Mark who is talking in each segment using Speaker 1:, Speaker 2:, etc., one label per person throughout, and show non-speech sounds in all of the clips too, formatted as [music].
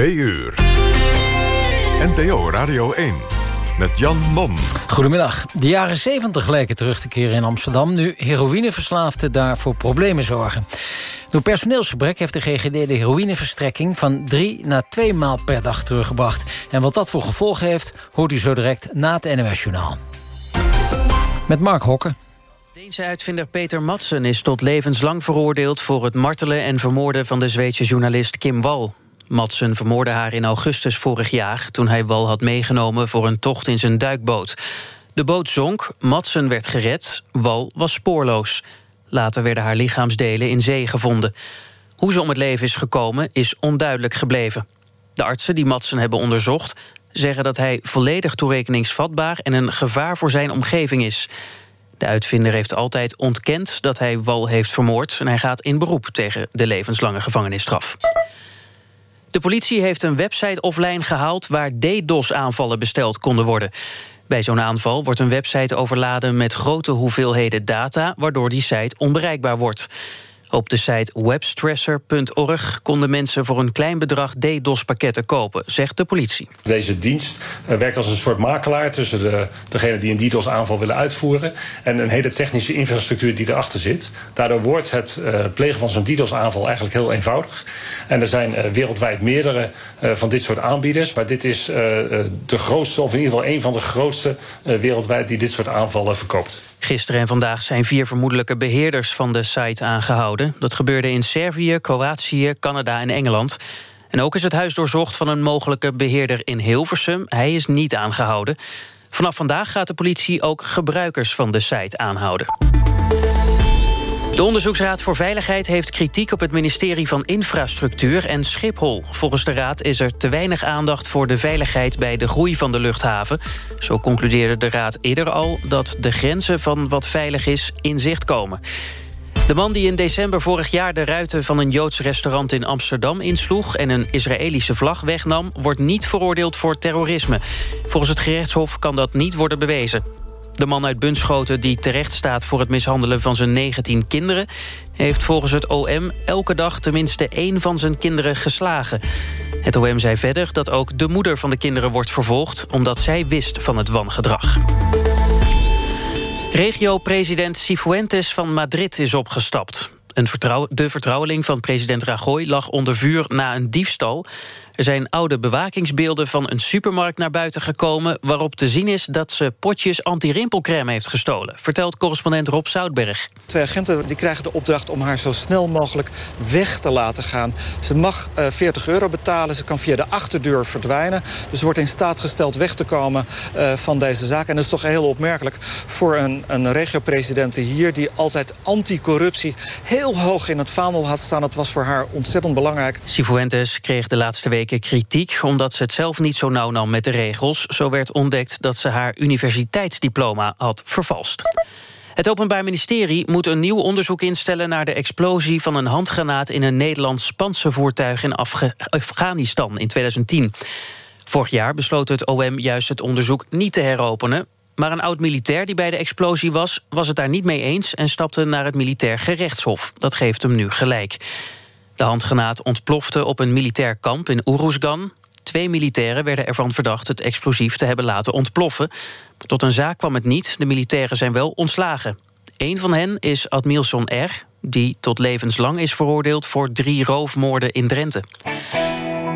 Speaker 1: 2 uur. NPO Radio 1 met Jan Mom.
Speaker 2: Goedemiddag. De jaren 70 lijken terug te keren in Amsterdam... nu heroïneverslaafden daar voor problemen zorgen. Door personeelsgebrek heeft de GGD de heroïneverstrekking... van drie naar twee maal per dag teruggebracht. En wat dat voor gevolgen heeft, hoort u zo direct na het NOS-journaal. Met Mark Hokken.
Speaker 3: Deense uitvinder Peter Madsen is tot levenslang veroordeeld... voor het martelen en vermoorden van de Zweedse journalist Kim Wall. Madsen vermoordde haar in augustus vorig jaar... toen hij Wal had meegenomen voor een tocht in zijn duikboot. De boot zonk, Madsen werd gered, Wal was spoorloos. Later werden haar lichaamsdelen in zee gevonden. Hoe ze om het leven is gekomen is onduidelijk gebleven. De artsen die Madsen hebben onderzocht... zeggen dat hij volledig toerekeningsvatbaar... en een gevaar voor zijn omgeving is. De uitvinder heeft altijd ontkend dat hij Wal heeft vermoord... en hij gaat in beroep tegen de levenslange gevangenisstraf. De politie heeft een website offline gehaald... waar DDoS-aanvallen besteld konden worden. Bij zo'n aanval wordt een website overladen met grote hoeveelheden data... waardoor die site onbereikbaar wordt. Op de site webstresser.org konden mensen voor een klein bedrag DDoS-pakketten kopen, zegt de politie.
Speaker 4: Deze dienst eh, werkt als een soort makelaar tussen de, degene die een DDoS-aanval willen uitvoeren en een hele technische infrastructuur die erachter zit. Daardoor wordt het uh, plegen van zo'n DDoS-aanval eigenlijk heel eenvoudig. En er zijn uh, wereldwijd meerdere van dit soort aanbieders, maar dit is de grootste, of in ieder geval een van de grootste wereldwijd die dit soort aanvallen verkoopt.
Speaker 3: Gisteren en vandaag zijn vier vermoedelijke beheerders van de site aangehouden. Dat gebeurde in Servië, Kroatië, Canada en Engeland. En ook is het huis doorzocht van een mogelijke beheerder in Hilversum. Hij is niet aangehouden. Vanaf vandaag gaat de politie ook gebruikers van de site aanhouden. De Onderzoeksraad voor Veiligheid heeft kritiek op het ministerie van Infrastructuur en Schiphol. Volgens de raad is er te weinig aandacht voor de veiligheid bij de groei van de luchthaven. Zo concludeerde de raad eerder al dat de grenzen van wat veilig is in zicht komen. De man die in december vorig jaar de ruiten van een Joods restaurant in Amsterdam insloeg... en een Israëlische vlag wegnam, wordt niet veroordeeld voor terrorisme. Volgens het gerechtshof kan dat niet worden bewezen. De man uit Bunschoten die terecht staat voor het mishandelen van zijn 19 kinderen... heeft volgens het OM elke dag tenminste één van zijn kinderen geslagen. Het OM zei verder dat ook de moeder van de kinderen wordt vervolgd... omdat zij wist van het wangedrag. Regio-president Cifuentes van Madrid is opgestapt. Een de vertrouweling van president Rajoy lag onder vuur na een diefstal. Er zijn oude bewakingsbeelden van een supermarkt naar buiten gekomen... waarop te zien is dat ze potjes anti-rimpelcrème heeft gestolen... vertelt correspondent Rob Zoutberg.
Speaker 5: Twee agenten die krijgen de opdracht om haar zo snel mogelijk weg te laten gaan. Ze mag uh, 40 euro betalen, ze kan via de achterdeur verdwijnen. Dus ze wordt in staat gesteld weg te komen uh, van deze zaak. En dat is toch heel opmerkelijk voor een, een regio-president hier... die altijd anticorruptie heel hoog in het vaandel had staan. Het was voor haar ontzettend belangrijk.
Speaker 3: Cifuentes kreeg de laatste kritiek... omdat ze het zelf niet zo nauw nam met de regels. Zo werd ontdekt dat ze haar universiteitsdiploma had vervalst. Het Openbaar Ministerie moet een nieuw onderzoek instellen... naar de explosie van een handgranaat in een Nederlands panzervoertuig... in Afghanistan in 2010. Vorig jaar besloot het OM juist het onderzoek niet te heropenen... Maar een oud-militair die bij de explosie was... was het daar niet mee eens en stapte naar het militair gerechtshof. Dat geeft hem nu gelijk. De handgranaat ontplofte op een militair kamp in Uruzgan. Twee militairen werden ervan verdacht het explosief te hebben laten ontploffen. Tot een zaak kwam het niet, de militairen zijn wel ontslagen. Een van hen is Admilson R., die tot levenslang is veroordeeld... voor drie roofmoorden in Drenthe.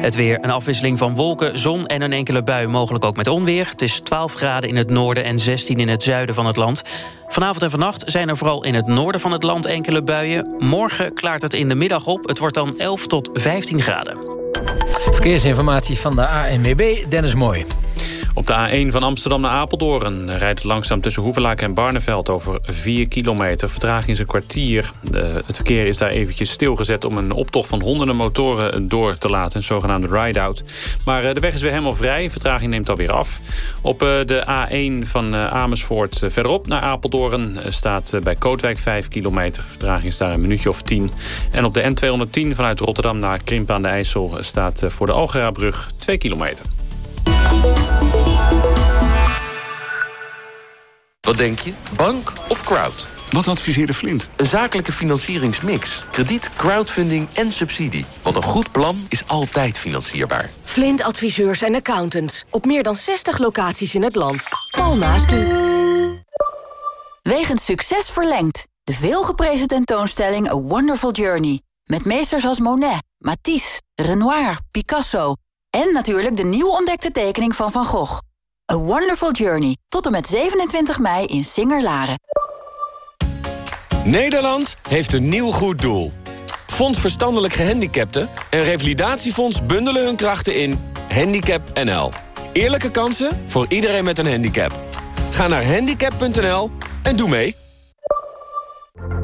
Speaker 3: Het weer, een afwisseling van wolken, zon en een enkele bui, mogelijk ook met onweer. Het is 12 graden in het noorden en 16 in het zuiden van het land. Vanavond en vannacht zijn er vooral in het noorden van het land enkele buien. Morgen klaart het in de middag op. Het wordt dan 11 tot 15 graden.
Speaker 2: Verkeersinformatie van de ANWB, Dennis Mooi.
Speaker 6: Op de A1 van Amsterdam naar Apeldoorn rijdt het langzaam tussen Hoevelaak en Barneveld over 4 kilometer. Vertraging is een kwartier. Het verkeer is daar eventjes stilgezet om een optocht van honderden motoren door te laten. Een zogenaamde ride-out. Maar eh, de weg is weer helemaal vrij. Vertraging neemt alweer af. Op eh, de A1 van eh, Amersfoort verderop naar Apeldoorn staat bij Kootwijk 5 kilometer. Vertraging is daar een minuutje of 10. En op de N210 vanuit Rotterdam naar Krimp aan de IJssel staat voor de Algerabrug 2 kilometer.
Speaker 7: Wat denk je? Bank of crowd? Wat adviseerde Flint?
Speaker 8: Een zakelijke financieringsmix. Krediet, crowdfunding en subsidie. Want een goed plan is altijd financierbaar.
Speaker 9: Flint adviseurs en accountants. Op meer dan 60 locaties in het land. Al naast u.
Speaker 10: Wegens succes verlengd. De veelgeprezen tentoonstelling A Wonderful Journey. Met meesters als Monet, Matisse, Renoir, Picasso... en natuurlijk de nieuw ontdekte tekening van Van Gogh. A Wonderful Journey. Tot en met 27 mei in Singer-Laren.
Speaker 11: Nederland heeft een nieuw goed doel. Fonds Verstandelijk Gehandicapten en Revalidatiefonds bundelen hun krachten in Handicap NL. Eerlijke kansen voor iedereen met een handicap. Ga naar handicap.nl en doe mee.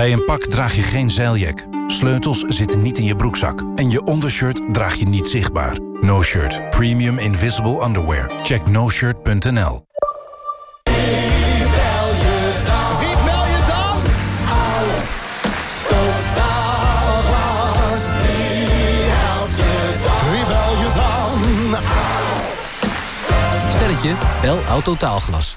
Speaker 12: Bij een pak draag je geen zeiljak. Sleutels zitten niet in je broekzak. En je ondershirt draag je niet zichtbaar. No Shirt. Premium Invisible Underwear. Check noshirt.nl
Speaker 13: Stelletje, bel Autotaalglas.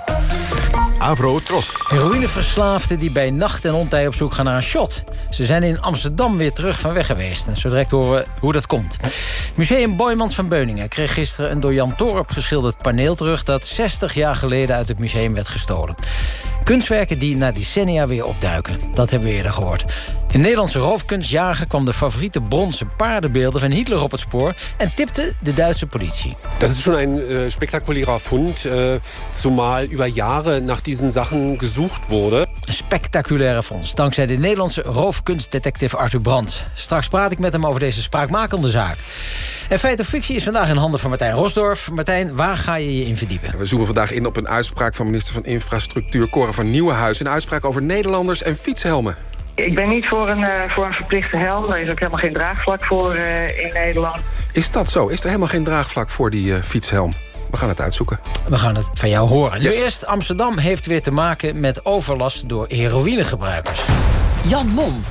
Speaker 1: Avro Tros.
Speaker 2: Heroïneverslaafden die bij nacht en ontij op zoek gaan naar een shot. Ze zijn in Amsterdam weer terug van weg geweest. En zo direct horen we hoe dat komt. Museum Boymans van Beuningen kreeg gisteren een door Jan Torp geschilderd paneel terug... dat 60 jaar geleden uit het museum werd gestolen. Kunstwerken die na decennia weer opduiken. Dat hebben we eerder gehoord. In Nederlandse roofkunstjager kwam de favoriete bronzen paardenbeelden van Hitler op het spoor en tipte de Duitse politie.
Speaker 14: Dat is schon ein äh, spektakulärer Fund, äh, zumal über Jahre nach diesen Sachen gesucht wurde.
Speaker 2: Een spectaculaire fonds, dankzij de Nederlandse roofkunstdetective Arthur Brandt. Straks praat ik met hem over deze spraakmakende zaak. En Feit of Fictie is vandaag in handen van Martijn Rosdorf. Martijn, waar ga je je in verdiepen?
Speaker 15: We zoomen vandaag in op een uitspraak van minister van Infrastructuur... Cora van Nieuwenhuis. Een uitspraak over Nederlanders en fietshelmen.
Speaker 16: Ik ben niet voor een, uh, voor een verplichte helm. Er is ook helemaal geen draagvlak voor uh, in Nederland.
Speaker 15: Is dat zo? Is er helemaal geen draagvlak voor die uh, fietshelm? We gaan het uitzoeken.
Speaker 2: We gaan het van jou horen. Yes. Nu eerst, Amsterdam heeft weer te maken met overlast door heroïnegebruikers. Jan Mom.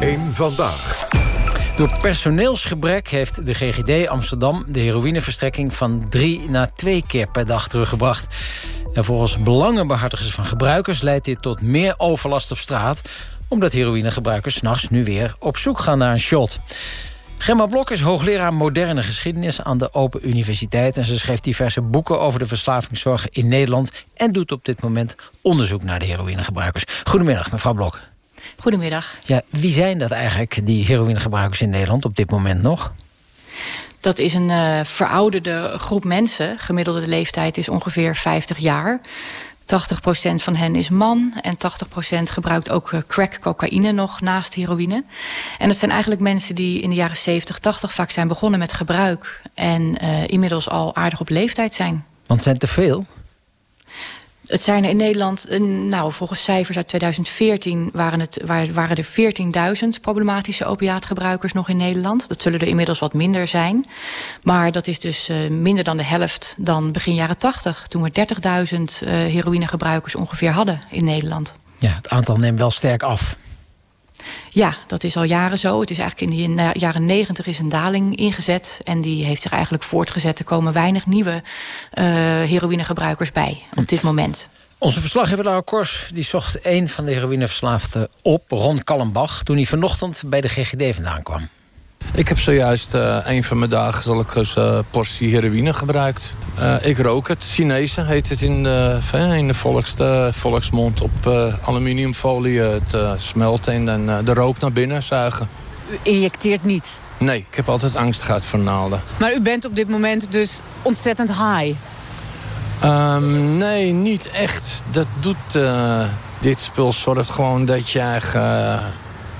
Speaker 1: Eén vandaag.
Speaker 2: Door personeelsgebrek heeft de GGD Amsterdam... de heroïneverstrekking van drie naar twee keer per dag teruggebracht. En volgens belangenbehartigers van gebruikers... leidt dit tot meer overlast op straat... omdat heroïnegebruikers s'nachts nu weer op zoek gaan naar een shot. Gemma Blok is hoogleraar moderne geschiedenis aan de Open Universiteit... en ze schreef diverse boeken over de verslavingszorg in Nederland... en doet op dit moment onderzoek naar de heroïnegebruikers. Goedemiddag, mevrouw Blok.
Speaker 17: Goedemiddag.
Speaker 2: Ja, wie zijn dat eigenlijk, die heroïnegebruikers in Nederland op dit moment nog?
Speaker 17: Dat is een uh, verouderde groep mensen. Gemiddelde leeftijd is ongeveer 50 jaar. 80% van hen is man en 80% gebruikt ook uh, crack, cocaïne nog naast heroïne. En het zijn eigenlijk mensen die in de jaren 70, 80 vaak zijn begonnen met gebruik... en uh, inmiddels al aardig op leeftijd zijn.
Speaker 2: Want zijn te veel?
Speaker 17: Het zijn er in Nederland, nou, volgens cijfers uit 2014 waren, het, waren er 14.000 problematische opiaatgebruikers nog in Nederland. Dat zullen er inmiddels wat minder zijn. Maar dat is dus uh, minder dan de helft dan begin jaren 80. Toen we 30.000 uh, heroïnegebruikers ongeveer hadden in Nederland.
Speaker 2: Ja, het aantal neemt wel sterk af.
Speaker 17: Ja, dat is al jaren zo. Het is eigenlijk in de jaren negentig is een daling ingezet. En die heeft zich eigenlijk voortgezet. Er komen weinig nieuwe uh, heroïnegebruikers bij op dit moment.
Speaker 2: Onze verslaggever Laura Kors die zocht een van de heroïneverslaafden op, Ron Kallenbach... toen hij vanochtend bij de GGD vandaan kwam.
Speaker 7: Ik heb zojuist uh, een van mijn dagen zal ik dus, uh, portie heroïne gebruikt. Uh, ik rook het. Chinese heet het in de, in de volks, volksmond. Op aluminiumfolie het smelten en dan de rook naar binnen zuigen.
Speaker 18: U injecteert niet?
Speaker 7: Nee, ik heb altijd angst gehad voor naalden.
Speaker 18: Maar u bent op dit moment dus ontzettend high?
Speaker 7: Um, nee, niet echt. Dat doet... dit spul zorgt gewoon dat je eigenlijk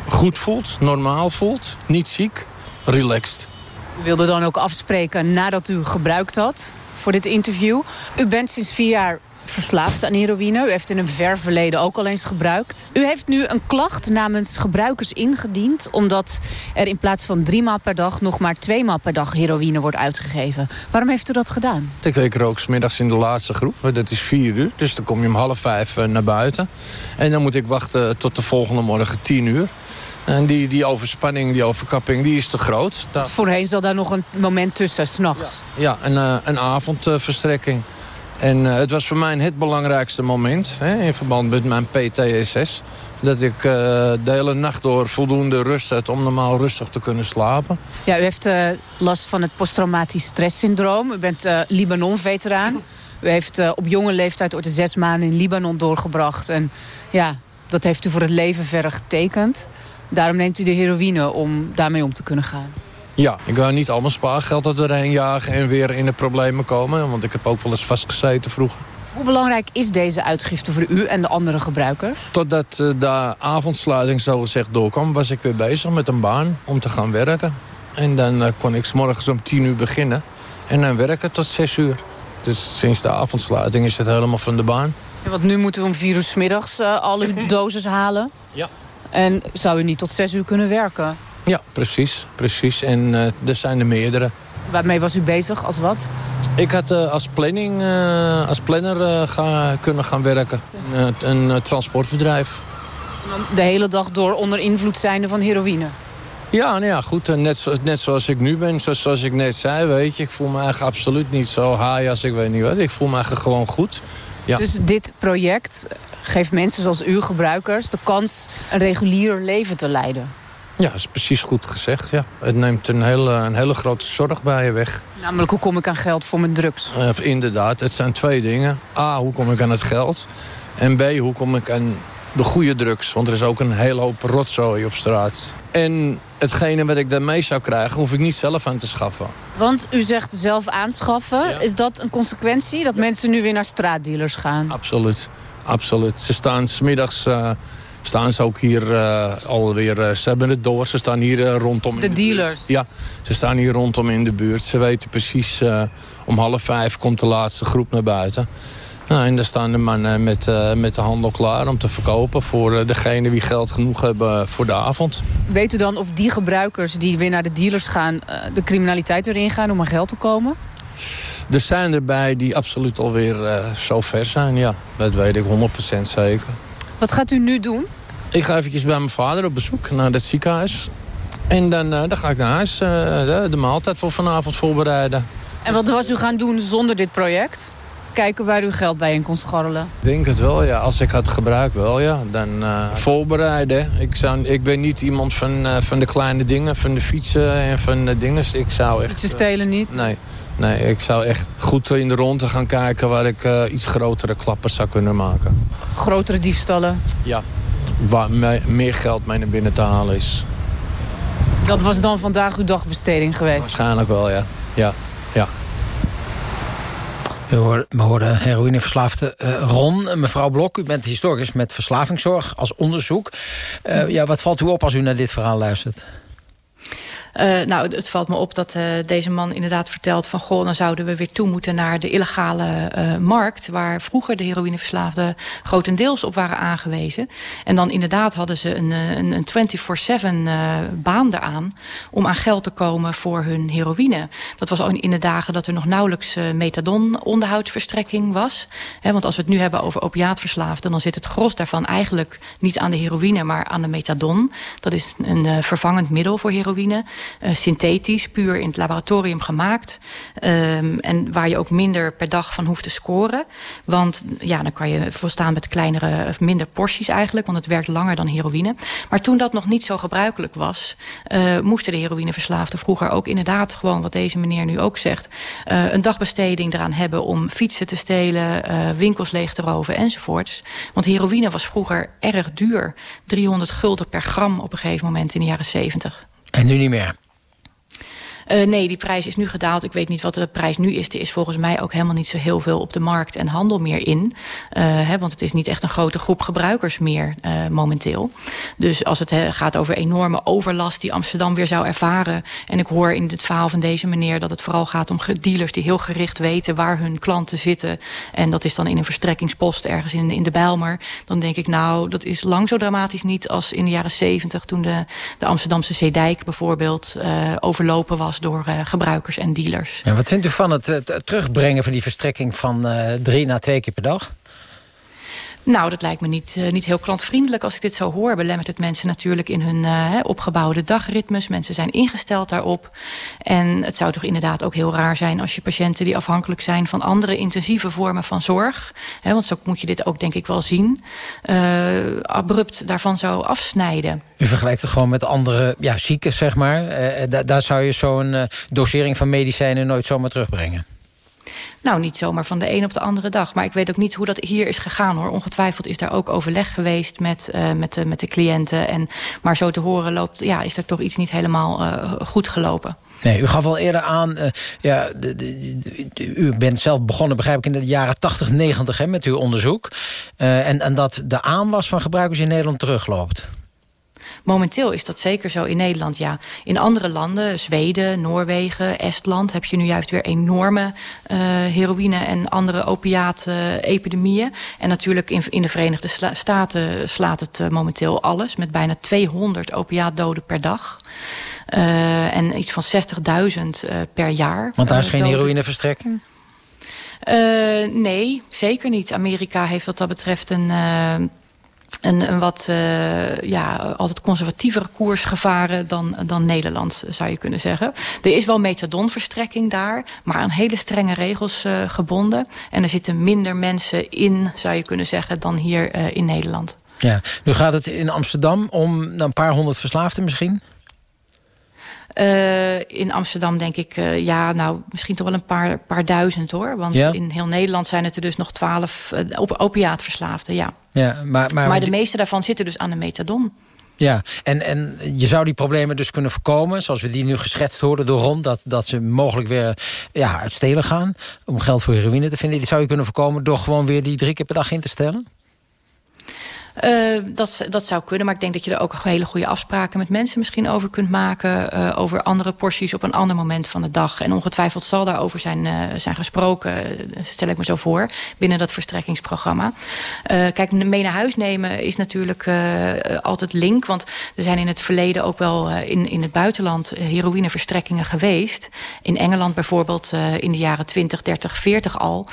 Speaker 7: goed voelt, normaal voelt, niet ziek relaxed.
Speaker 18: U wilde dan ook afspreken nadat u gebruikt had voor dit interview. U bent sinds vier jaar verslaafd aan heroïne. U heeft in een ver verleden ook al eens gebruikt. U heeft nu een klacht namens gebruikers ingediend... omdat er in plaats van drie maal per dag... nog maar twee maal per dag heroïne wordt uitgegeven. Waarom heeft u dat gedaan?
Speaker 7: Ik, rook smiddags in de laatste groep. Dat is vier uur. Dus dan kom je om half vijf eh, naar buiten. En dan moet ik wachten tot de volgende morgen tien uur. En die, die overspanning, die overkapping, die is te groot.
Speaker 18: Voorheen zal daar nog een moment tussen, s'nachts.
Speaker 7: Ja, ja een, uh, een avondverstrekking. En uh, het was voor mij het belangrijkste moment hè, in verband met mijn PTSS. Dat ik uh, de hele nacht door voldoende rust had om normaal rustig te kunnen slapen.
Speaker 18: Ja, u heeft uh, last van het posttraumatisch stresssyndroom. U bent Libanon-veteraan. U heeft op jonge leeftijd ooit zes maanden in Libanon doorgebracht. En ja, dat heeft u voor het leven verder getekend. Daarom neemt u de heroïne om daarmee om te kunnen gaan.
Speaker 7: Ja, ik wil niet allemaal spaargeld er doorheen jagen en weer in de problemen komen. Want ik heb ook wel eens vastgezeten vroeger.
Speaker 18: Hoe belangrijk is deze uitgifte voor u en de andere gebruikers?
Speaker 7: Totdat eh, de avondsluiting zo gezegd doorkwam, was ik weer bezig met een baan om te gaan werken. En dan uh, kon ik s morgens om tien uur beginnen en dan werken tot zes uur. Dus sinds de avondsluiting is het helemaal van de baan.
Speaker 18: Ja, want nu moeten we om vier uur s middags uh, al uw [clears throat] doses halen.
Speaker 7: Ja.
Speaker 18: En zou u niet tot zes uur kunnen werken?
Speaker 7: Ja, precies. precies. En uh, er zijn er meerdere.
Speaker 18: Waarmee was u bezig? Als wat?
Speaker 7: Ik had uh, als, planning, uh, als planner ga, kunnen gaan werken. Een, een transportbedrijf.
Speaker 18: En dan de hele dag door onder invloed zijnde van heroïne?
Speaker 7: Ja, nou ja, goed. Net, zo, net zoals ik nu ben, zoals, zoals ik net zei, weet je. Ik voel me eigenlijk absoluut niet zo high als ik weet niet wat. Ik voel me eigenlijk gewoon goed. Ja.
Speaker 18: Dus dit project geeft mensen zoals u, gebruikers... de kans een regulier leven te leiden.
Speaker 7: Ja, dat is precies goed gezegd. Ja. Het neemt een hele, een hele grote zorg bij je weg.
Speaker 18: Namelijk, hoe kom ik aan geld voor mijn drugs?
Speaker 7: Uh, inderdaad, het zijn twee dingen. A, hoe kom ik aan het geld? En B, hoe kom ik aan de goede drugs? Want er is ook een hele hoop rotzooi op straat. En hetgene wat ik daarmee zou krijgen, hoef ik niet zelf aan te schaffen.
Speaker 18: Want u zegt zelf aanschaffen. Is dat een consequentie? Dat mensen nu weer naar straatdealers gaan?
Speaker 7: Absoluut. Absoluut. Ze staan smiddags... Uh, staan ze ook hier uh, alweer... Uh, ze hebben het door. Ze staan hier rondom
Speaker 18: de
Speaker 7: in
Speaker 18: de dealers?
Speaker 7: Ja, ze staan hier rondom in de buurt. Ze weten precies... om half vijf komt de laatste groep naar buiten. Nou, en daar staan de mannen met, met de handel klaar om te verkopen... voor degene die geld genoeg hebben voor de avond.
Speaker 18: Weet u dan of die gebruikers die weer naar de dealers gaan... De criminaliteit erin gaan om aan geld te komen?
Speaker 7: Er zijn erbij die absoluut alweer zo ver zijn, ja. Dat weet ik 100% zeker.
Speaker 18: Wat gaat u nu doen?
Speaker 7: Ik ga eventjes bij mijn vader op bezoek naar het ziekenhuis. En dan, dan ga ik naar huis de, de maaltijd voor vanavond voorbereiden.
Speaker 18: En wat was u gaan doen zonder dit project? kijken waar u geld bij in kon scharrelen?
Speaker 7: Ik denk het wel, ja. Als ik had gebruikt wel, ja. Dan uh, voorbereiden. Ik, zou, ik ben niet iemand van, uh, van de kleine dingen, van de fietsen en van de dingen. Ik zou echt...
Speaker 18: Fietsen stelen niet?
Speaker 7: Nee. Nee, ik zou echt goed in de ronde gaan kijken... waar ik uh, iets grotere klappers zou kunnen maken.
Speaker 18: Grotere diefstallen?
Speaker 7: Ja. Waar meer geld mee naar binnen te halen is.
Speaker 18: Dat was dan vandaag uw dagbesteding geweest?
Speaker 7: Waarschijnlijk wel, ja. Ja, ja.
Speaker 2: We hoorden heroïneverslaafde uh, Ron. Mevrouw Blok, u bent historicus met verslavingszorg als onderzoek. Uh, ja, wat valt u op als u naar dit verhaal luistert?
Speaker 17: Uh, nou, het valt me op dat uh, deze man inderdaad vertelt van... goh, dan zouden we weer toe moeten naar de illegale uh, markt... waar vroeger de heroïneverslaafden grotendeels op waren aangewezen. En dan inderdaad hadden ze een, een, een 24-7 baan eraan... om aan geld te komen voor hun heroïne. Dat was ook in de dagen dat er nog nauwelijks methadon-onderhoudsverstrekking was. He, want als we het nu hebben over opiaatverslaafden... dan zit het gros daarvan eigenlijk niet aan de heroïne... maar aan de methadon. Dat is een vervangend middel voor heroïne... synthetisch, puur in het laboratorium gemaakt. Um, en waar je ook minder per dag van hoeft te scoren. Want ja, dan kan je volstaan met kleinere, minder porties eigenlijk. Want het werkt langer dan heroïne. Maar toen dat nog niet zo gebruikelijk was... Uh, moesten de heroïneverslaafden vroeger ook inderdaad gewoon... wat deze meneer nu ook zegt... Uh, een dagbesteding eraan hebben om fietsen te stelen... Winkels leeg te roven enzovoorts. Want heroïne was vroeger erg duur. 300 gulden per gram op een gegeven moment in de jaren 70.
Speaker 2: En nu niet meer?
Speaker 17: Uh, nee, die prijs is nu gedaald. Ik weet niet wat de prijs nu is. Er is volgens mij ook helemaal niet zo heel veel op de markt en handel meer in. Uh, hè, want het is niet echt een grote groep gebruikers meer uh, momenteel. Dus als het he, gaat over enorme overlast die Amsterdam weer zou ervaren. En ik hoor in het verhaal van deze meneer dat het vooral gaat om dealers die heel gericht weten waar hun klanten zitten. En dat is dan in een verstrekkingspost ergens in, in de Bijlmer. Dan denk ik nou, dat is lang zo dramatisch niet als in de jaren zeventig toen de, de Amsterdamse Zeedijk bijvoorbeeld overlopen was door uh, gebruikers en dealers.
Speaker 2: Ja, wat vindt u van het, het terugbrengen van die verstrekking van uh, drie naar twee keer per dag?
Speaker 17: Nou, dat lijkt me niet, uh, niet heel klantvriendelijk als ik dit zo hoor. Belemmert het mensen natuurlijk in hun uh, opgebouwde dagritmes. Mensen zijn ingesteld daarop. En het zou toch inderdaad ook heel raar zijn... als je patiënten die afhankelijk zijn van andere intensieve vormen van zorg... Hè, want zo moet je dit ook denk ik wel zien... Uh, abrupt daarvan zou afsnijden.
Speaker 2: U vergelijkt het gewoon met andere ja, zieken, zeg maar. Da daar zou je zo'n dosering van medicijnen nooit zomaar terugbrengen.
Speaker 17: Nou, niet zomaar van de een op de andere dag. Maar ik weet ook niet hoe dat hier is gegaan, hoor. Ongetwijfeld is daar ook overleg geweest met, uh, met, de, met de cliënten. En, maar zo te horen loopt, ja, is er toch iets niet helemaal uh, goed gelopen.
Speaker 2: Nee, u gaf al eerder aan, uh, ja, u bent zelf begonnen, begrijp ik, in de jaren 80, 90 hè, met uw onderzoek. En, en dat de aanwas van gebruikers in Nederland terugloopt.
Speaker 17: Momenteel is dat zeker zo in Nederland, ja. In andere landen, Zweden, Noorwegen, Estland... heb je nu juist weer enorme uh, heroïne en andere opiaat-epidemieën. En natuurlijk in, in de Verenigde Staten slaat het uh, momenteel alles... met bijna 200 opiaatdoden per dag. Uh, en iets van 60.000 per jaar.
Speaker 2: Want daar is geen heroïneverstrekking?
Speaker 17: Nee, zeker niet. Amerika heeft wat dat betreft een... Een, een wat uh, ja, altijd conservatievere koers gevaren dan, dan Nederland, zou je kunnen zeggen. Er is wel metadonverstrekking daar, maar aan hele strenge regels uh, gebonden. En er zitten minder mensen in, zou je kunnen zeggen, dan hier uh, in Nederland.
Speaker 2: Ja, nu gaat het in Amsterdam om een paar honderd verslaafden misschien?
Speaker 17: Uh, in Amsterdam denk ik, uh, ja, nou, misschien toch wel een paar, paar duizend hoor. Want ja. in heel Nederland zijn het er dus nog twaalf uh, op opiaatverslaafden, ja.
Speaker 2: ja maar, maar,
Speaker 17: maar de meeste daarvan zitten dus aan de methadon.
Speaker 2: Ja, en, en je zou die problemen dus kunnen voorkomen... zoals we die nu geschetst hoorden door Ron... dat, dat ze mogelijk weer ja, uit stelen gaan... om geld voor heroïne te vinden. Die zou je kunnen voorkomen door gewoon weer die drie keer per dag in te stellen?
Speaker 17: Uh, dat, dat zou kunnen, maar ik denk dat je er ook hele goede afspraken met mensen misschien over kunt maken. Uh, over andere porties op een ander moment van de dag. En ongetwijfeld zal daarover zijn, uh, zijn gesproken, stel ik me zo voor, binnen dat verstrekkingsprogramma. kijk, mee naar huis nemen is natuurlijk altijd link. Want er zijn in het verleden ook wel in, in het buitenland heroïneverstrekkingen geweest. In Engeland bijvoorbeeld in de jaren 20, 30, 40 al.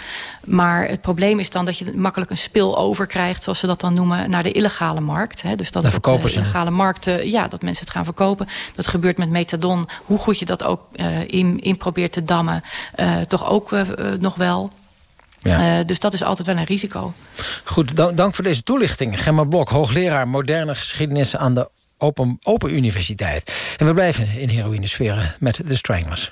Speaker 17: Maar het probleem is dan dat je makkelijk een spil over krijgt, zoals ze dat dan noemen naar de illegale markt. Hè. Dus dat
Speaker 2: de
Speaker 17: illegale markt, ja, dat mensen het gaan verkopen. Dat gebeurt met methadon. Hoe goed je dat ook uh, in, in probeert te dammen, uh, toch ook uh, nog wel. Ja. Uh, dus dat is altijd wel een risico.
Speaker 2: Goed, dank, dank voor deze toelichting. Gemma Blok, hoogleraar moderne geschiedenis aan de Open, Open Universiteit. En we blijven in heroïnesferen met de Stranglers.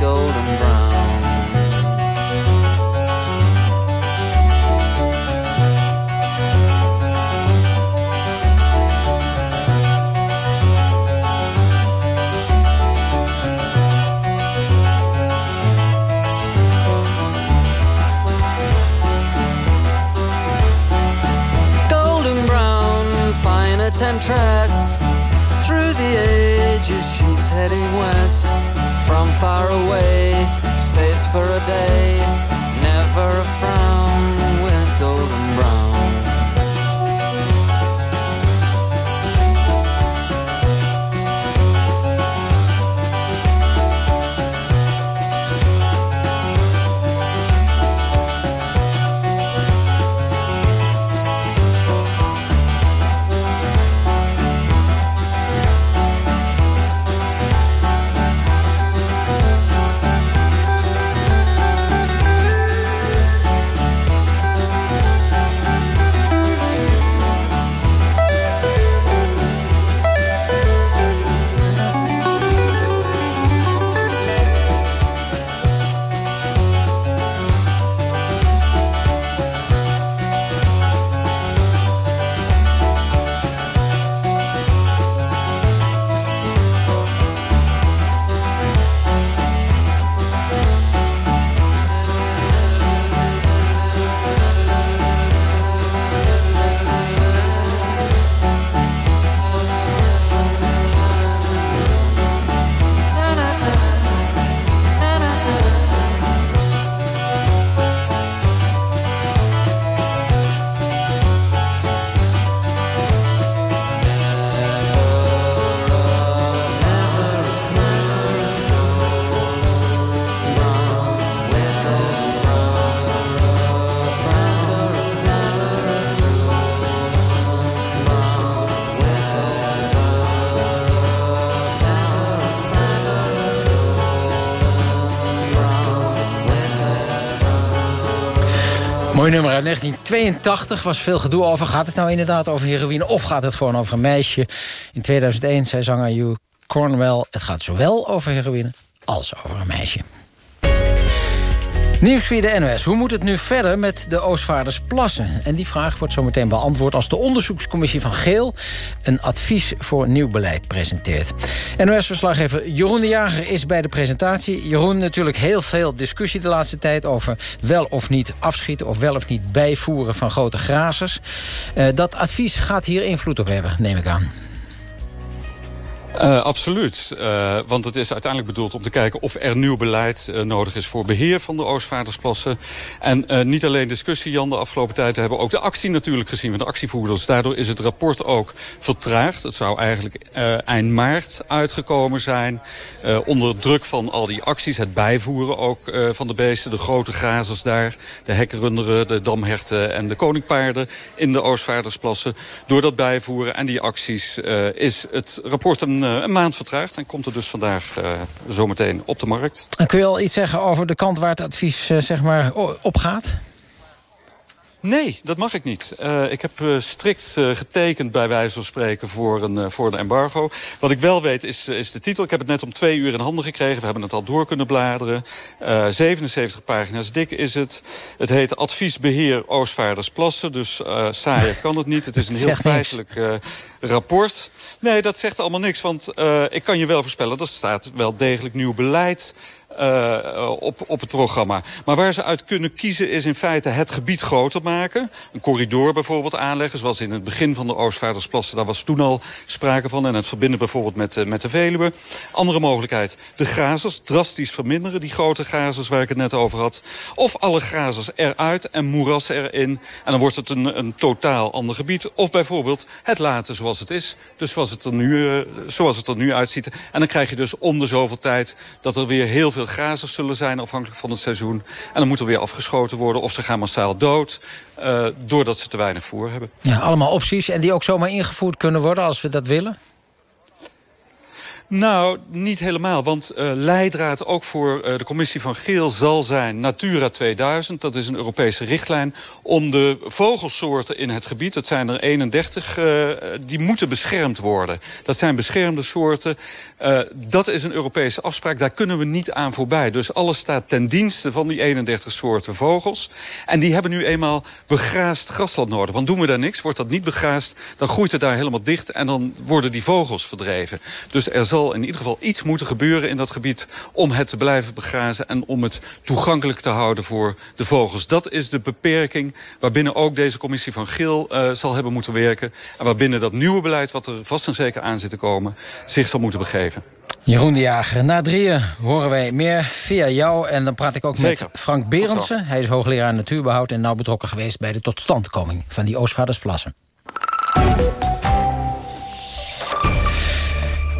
Speaker 19: golden brown. golden brown, finer temptress Through the ages she's heading west from far away, stays for a day. Never
Speaker 2: Nummer uit 1982, was veel gedoe over. Gaat het nou inderdaad over heroïne of gaat het gewoon over een meisje? In 2001 zei zanger Hugh Cornwell... het gaat zowel over heroïne als over een meisje. Nieuws via de NOS. Hoe moet het nu verder met de Oostvaardersplassen? En die vraag wordt zometeen beantwoord als de onderzoekscommissie van Geel... een advies voor nieuw beleid presenteert. NOS-verslaggever Jeroen de Jager is bij de presentatie. Jeroen, natuurlijk heel veel discussie de laatste tijd... over wel of niet afschieten of wel of niet bijvoeren van grote grazers. Uh, dat advies gaat hier invloed op hebben, neem ik aan.
Speaker 20: Uh, absoluut. Uh, want het is uiteindelijk bedoeld om te kijken of er nieuw beleid uh, nodig is voor beheer van de Oostvaardersplassen. En niet alleen discussie, Jan, de afgelopen tijd hebben we ook de actie natuurlijk gezien van de actievoerders. Daardoor is het rapport ook vertraagd. Het zou eigenlijk eind maart uitgekomen zijn. onder druk van al die acties, het bijvoeren ook van de beesten, de grote grazers daar. De hekkenrunderen, de damherten en de koninkpaarden in de Oostvaardersplassen. Door dat bijvoeren en die acties is het rapport een een, een, maand vertraagd en komt er dus vandaag uh, zometeen op de markt.
Speaker 2: Kun je al iets zeggen over de kant waar het advies uh, zeg maar, op gaat?
Speaker 20: Nee, dat mag ik niet. Uh, ik heb uh, strikt uh, getekend bij wijze van spreken voor een, voor een embargo. Wat ik wel weet is, is de titel. Ik heb het net om twee uur in handen gekregen. We hebben het al door kunnen bladeren. 77 pagina's dik is het. Het heet Adviesbeheer Oostvaardersplassen. Dus saaier kan het niet. Het is [laughs] een heel feitelijk rapport. Nee, dat zegt allemaal niks. Want ik kan je wel voorspellen, er staat wel degelijk nieuw beleid uh, op, op het programma. Maar waar ze uit kunnen kiezen is in feite het gebied groter maken. Een corridor bijvoorbeeld aanleggen, zoals in het begin van de Oostvaardersplassen. Daar was toen al sprake van. En het verbinden bijvoorbeeld met, uh, met de Veluwe. Andere mogelijkheid, de grazers drastisch verminderen. Die grote grazers waar ik het net over had. Of alle grazers eruit en moeras erin. En dan wordt het een, een totaal ander gebied. Of bijvoorbeeld het laten zoals het is. Dus zoals het er nu, uh, zoals het er nu uitziet. En dan krijg je dus om de zoveel tijd dat er weer heel veel grazers zullen zijn afhankelijk van het seizoen. En dan moet er weer afgeschoten worden of ze gaan massaal dood... Uh, doordat ze te weinig voer hebben.
Speaker 2: Ja, allemaal opties en die ook zomaar ingevoerd kunnen worden als we dat willen?
Speaker 20: Nou, niet helemaal. Want uh, leidraad ook voor uh, de commissie van Geel zal zijn Natura 2000. Dat is een Europese richtlijn om de vogelsoorten in het gebied... dat zijn er 31, uh, die moeten beschermd worden. Dat zijn beschermde soorten. Uh, dat is een Europese afspraak, daar kunnen we niet aan voorbij. Dus alles staat ten dienste van die 31 soorten vogels. En die hebben nu eenmaal begraasd grasland nodig. Want doen we daar niks, wordt dat niet begraasd... dan groeit het daar helemaal dicht en dan worden die vogels verdreven. Dus er zal zal in ieder geval iets moeten gebeuren in dat gebied... om het te blijven begrazen en om het toegankelijk te houden voor de vogels. Dat is de beperking waarbinnen ook deze commissie van Geel uh, zal hebben moeten werken. En waarbinnen dat nieuwe beleid, wat er vast en zeker aan zit te komen... zich zal moeten begeven.
Speaker 2: Jeroen de Jager, na drieën horen wij meer via jou. En dan praat ik ook Zeker. met Frank Berendsen. Hij is hoogleraar natuurbehoud en nauw betrokken geweest... bij de totstandkoming van die Oostvaardersplassen.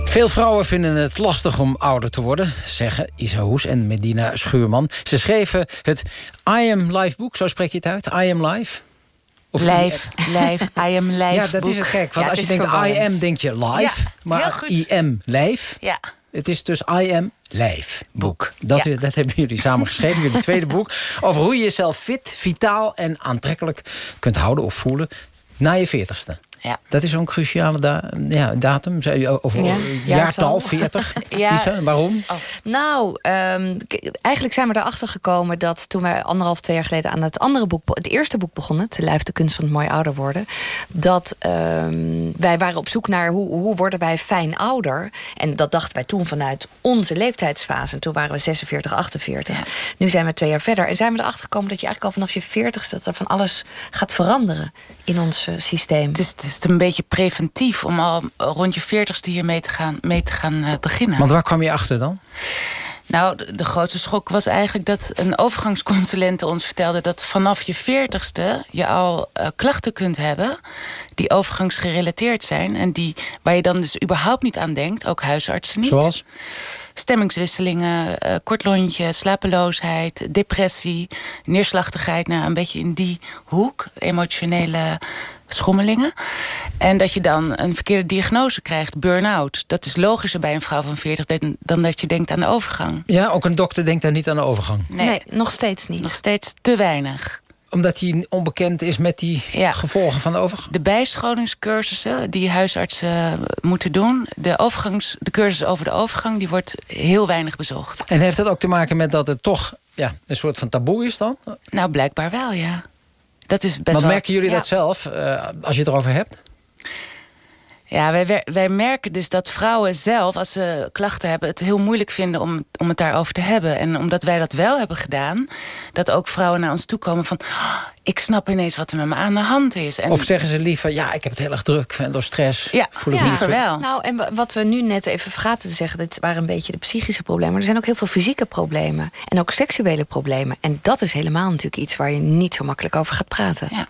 Speaker 2: Veel vrouwen vinden het lastig om ouder te worden, zeggen Isa Hoes en Medina Schuurman. Ze schreven het I Am Life boek, zo spreek je het uit? I Am Life?
Speaker 21: Of live, live, I am [laughs] live
Speaker 2: Ja, dat is het. Kijk, want als je denkt I am, denk je live. Ja, maar I am live.
Speaker 21: Ja.
Speaker 2: Het is dus I am live boek. Dat, dat hebben jullie samen geschreven. Jullie tweede [laughs] boek. Over hoe je jezelf fit, vitaal en aantrekkelijk kunt houden of voelen na je veertigste.
Speaker 21: Ja.
Speaker 2: Dat is zo'n cruciale da ja, datum, of ja, jaartal, 40. [laughs] ja. waarom?
Speaker 21: Oh. Nou, um, eigenlijk zijn we erachter gekomen dat toen wij anderhalf, twee jaar geleden aan het andere boek, het eerste boek begonnen, Het Lijf de kunst van het mooi ouder worden, dat um, wij waren op zoek naar hoe, hoe worden wij fijn ouder. En dat dachten wij toen vanuit onze leeftijdsfase. En toen waren we 46, 48. Nu zijn we twee jaar verder. En zijn we erachter gekomen dat je eigenlijk al vanaf je 40ste dat er van alles gaat veranderen in ons uh, systeem.
Speaker 22: Dus is het een beetje preventief om al rond je veertigste hier mee te gaan, mee te gaan uh, beginnen.
Speaker 2: Want waar kwam je achter dan?
Speaker 22: Nou, de, de, grootste schok was eigenlijk dat een overgangsconsulente ons vertelde... dat vanaf je veertigste je al uh, klachten kunt hebben... die overgangsgerelateerd zijn... en die, waar je dan dus überhaupt niet aan denkt, ook huisartsen niet.
Speaker 2: Zoals?
Speaker 22: Stemmingswisselingen, uh, kort lontje, slapeloosheid, depressie... neerslachtigheid, nou, een beetje in die hoek, emotionele schommelingen. En dat je dan een verkeerde diagnose krijgt, burn-out. Dat is logischer bij een vrouw van 40 dan dat je denkt aan de overgang.
Speaker 2: Ja, ook een dokter denkt daar niet aan de overgang.
Speaker 21: Nee, nog steeds niet.
Speaker 22: Nog steeds te weinig
Speaker 2: omdat hij onbekend is met die gevolgen van de overgang?
Speaker 22: De bijscholingscursussen die huisartsen moeten doen... De, overgangs, de cursus over de overgang, die wordt heel weinig bezocht.
Speaker 2: En heeft dat ook te maken met dat het toch ja, een soort van taboe is dan?
Speaker 22: Nou, blijkbaar wel, ja. Dat is best
Speaker 2: Want merken jullie dat zelf, uh, als je het erover hebt?
Speaker 22: Ja, wij, wij merken dus dat vrouwen zelf, als ze klachten hebben... het heel moeilijk vinden om, om het daarover te hebben. En omdat wij dat wel hebben gedaan... dat ook vrouwen naar ons toe komen van... Oh, ik snap ineens wat er met me aan de hand is.
Speaker 2: En of zeggen ze liever, ja, ik heb het heel erg druk en door stress.
Speaker 22: Ja, voel ik ja. liever wel.
Speaker 21: Nou, en wat we nu net even vergaten te zeggen... dit waren een beetje de psychische problemen. Maar er zijn ook heel veel fysieke problemen. En ook seksuele problemen. En dat is helemaal natuurlijk iets waar je niet zo makkelijk over gaat praten.
Speaker 22: Ja.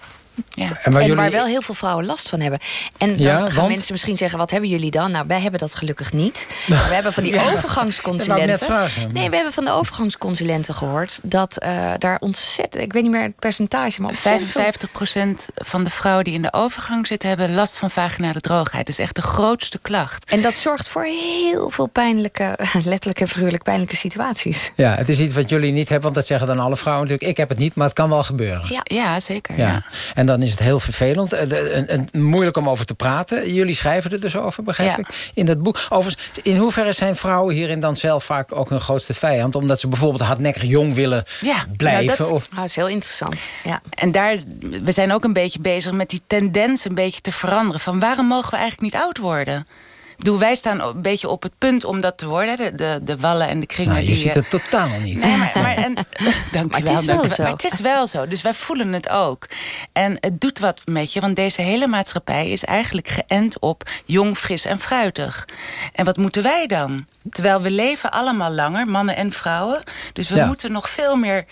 Speaker 22: Ja.
Speaker 21: En, waar, jullie... wel heel veel vrouwen last van hebben. En dan ja, gaan mensen misschien zeggen, wat hebben jullie dan? Nou, wij hebben dat gelukkig niet. [laughs] Maar we hebben van die ja, overgangsconsulenten... Nee, we hebben van de overgangsconsulenten gehoord... dat uh, daar ontzettend... Ik weet niet meer het percentage, maar...
Speaker 22: 55% van de vrouwen die in de overgang zitten... hebben last van vaginale droogheid. Dat is echt de grootste klacht.
Speaker 21: En dat zorgt voor heel veel pijnlijke... [laughs] letterlijk en figuurlijk pijnlijke situaties.
Speaker 2: Ja, het is iets wat jullie niet hebben... want dat zeggen dan alle vrouwen natuurlijk. Ik heb het niet, maar het kan wel gebeuren.
Speaker 22: Ja, ja zeker. Ja.
Speaker 2: En dan is het heel vervelend. En, moeilijk om over te praten. Jullie schrijven er dus over, begrijp ik, in dat boek. Overigens, in hoeverre zijn vrouwen hierin dan zelf vaak ook hun grootste vijand? Omdat ze bijvoorbeeld hardnekkig jong willen ja, blijven? Nou
Speaker 21: dat,
Speaker 2: of...
Speaker 21: dat is heel interessant. Ja.
Speaker 22: En daar, we zijn ook een beetje bezig met die tendens een beetje te veranderen. Van waarom mogen we eigenlijk niet oud worden? Doe, wij staan een beetje op het punt om dat te worden. De, de, de wallen en de kringen.
Speaker 2: Nou, je die, ziet het totaal niet.
Speaker 22: Nee, maar, maar, en, [laughs] dank
Speaker 21: maar, het is wel zo.
Speaker 22: maar het is wel zo. Dus wij voelen het ook. En het doet wat met je. Want deze hele maatschappij is eigenlijk geënt op jong, fris en fruitig. En wat moeten wij dan? Terwijl we leven allemaal langer, mannen en vrouwen. Dus we moeten nog veel meer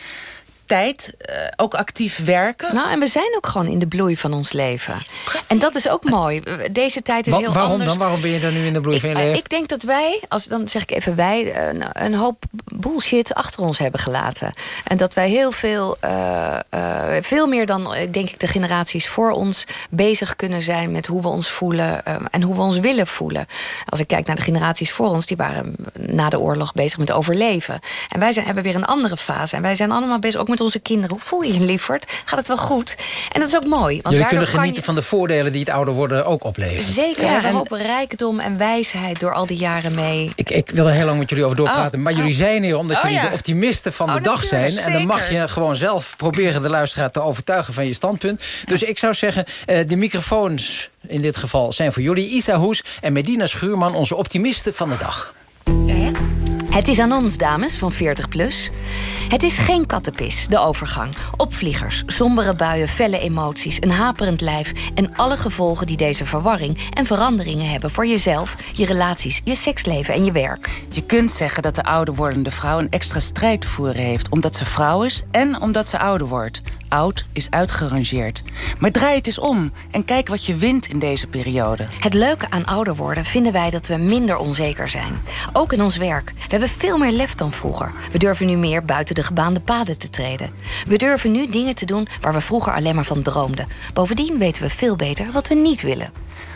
Speaker 22: tijd uh, ook actief werken.
Speaker 21: Nou, en we zijn ook gewoon in de bloei van ons leven. Precies. En dat is ook mooi. Deze tijd is
Speaker 2: Wa
Speaker 21: heel
Speaker 2: waarom
Speaker 21: anders.
Speaker 2: Dan? Waarom ben je dan nu in de bloei
Speaker 21: ik,
Speaker 2: van je leven?
Speaker 21: Ik denk dat wij, als, dan zeg ik even wij... Een, een hoop bullshit achter ons hebben gelaten. En dat wij heel veel, uh, uh, veel meer dan, denk ik, de generaties voor ons... bezig kunnen zijn met hoe we ons voelen en hoe we ons willen voelen. Als ik kijk naar de generaties voor ons... die waren na de oorlog bezig met overleven. En wij zijn, hebben weer een andere fase. En wij zijn allemaal bezig, ook met onze kinderen. Hoe voel je je, lieverd? Gaat het wel goed? En dat is ook mooi.
Speaker 2: Want Jullie kunnen genieten van de voordelen die het ouder worden ook opleveren.
Speaker 21: Zeker, ja, we rijkdom en wijsheid door al die jaren mee.
Speaker 2: Ik, ik wil er heel lang met jullie over doorpraten. Oh, maar jullie oh. zijn hier omdat
Speaker 22: Oh,
Speaker 2: jullie
Speaker 22: ja.
Speaker 2: de optimisten van de dag zijn. En dan mag je gewoon zelf proberen de luisteraar te overtuigen... van je standpunt. Dus ik zou zeggen, eh, de microfoons in dit geval zijn voor jullie. Isa Hoes en Medina Schuurman, onze optimisten van de dag.
Speaker 21: Het is aan ons, dames, van 40 plus. Het is geen kattenpis, de overgang. Opvliegers, sombere buien, felle emoties, een haperend lijf... en alle gevolgen die deze verwarring en veranderingen hebben... voor jezelf, je relaties, je seksleven en je werk.
Speaker 22: Je kunt zeggen dat de ouder wordende vrouw een extra strijd te voeren heeft... omdat ze vrouw is en omdat ze ouder wordt. Oud is uitgerangeerd. Maar draai het eens om en kijk wat je wint in deze periode.
Speaker 21: Het leuke aan ouder worden vinden wij dat we minder onzeker zijn. Ook in ons werk. We hebben veel meer lef dan vroeger. We durven nu meer buiten de gebaande paden te treden. We durven nu dingen te doen waar we vroeger alleen maar van droomden. Bovendien weten we veel beter wat we niet willen.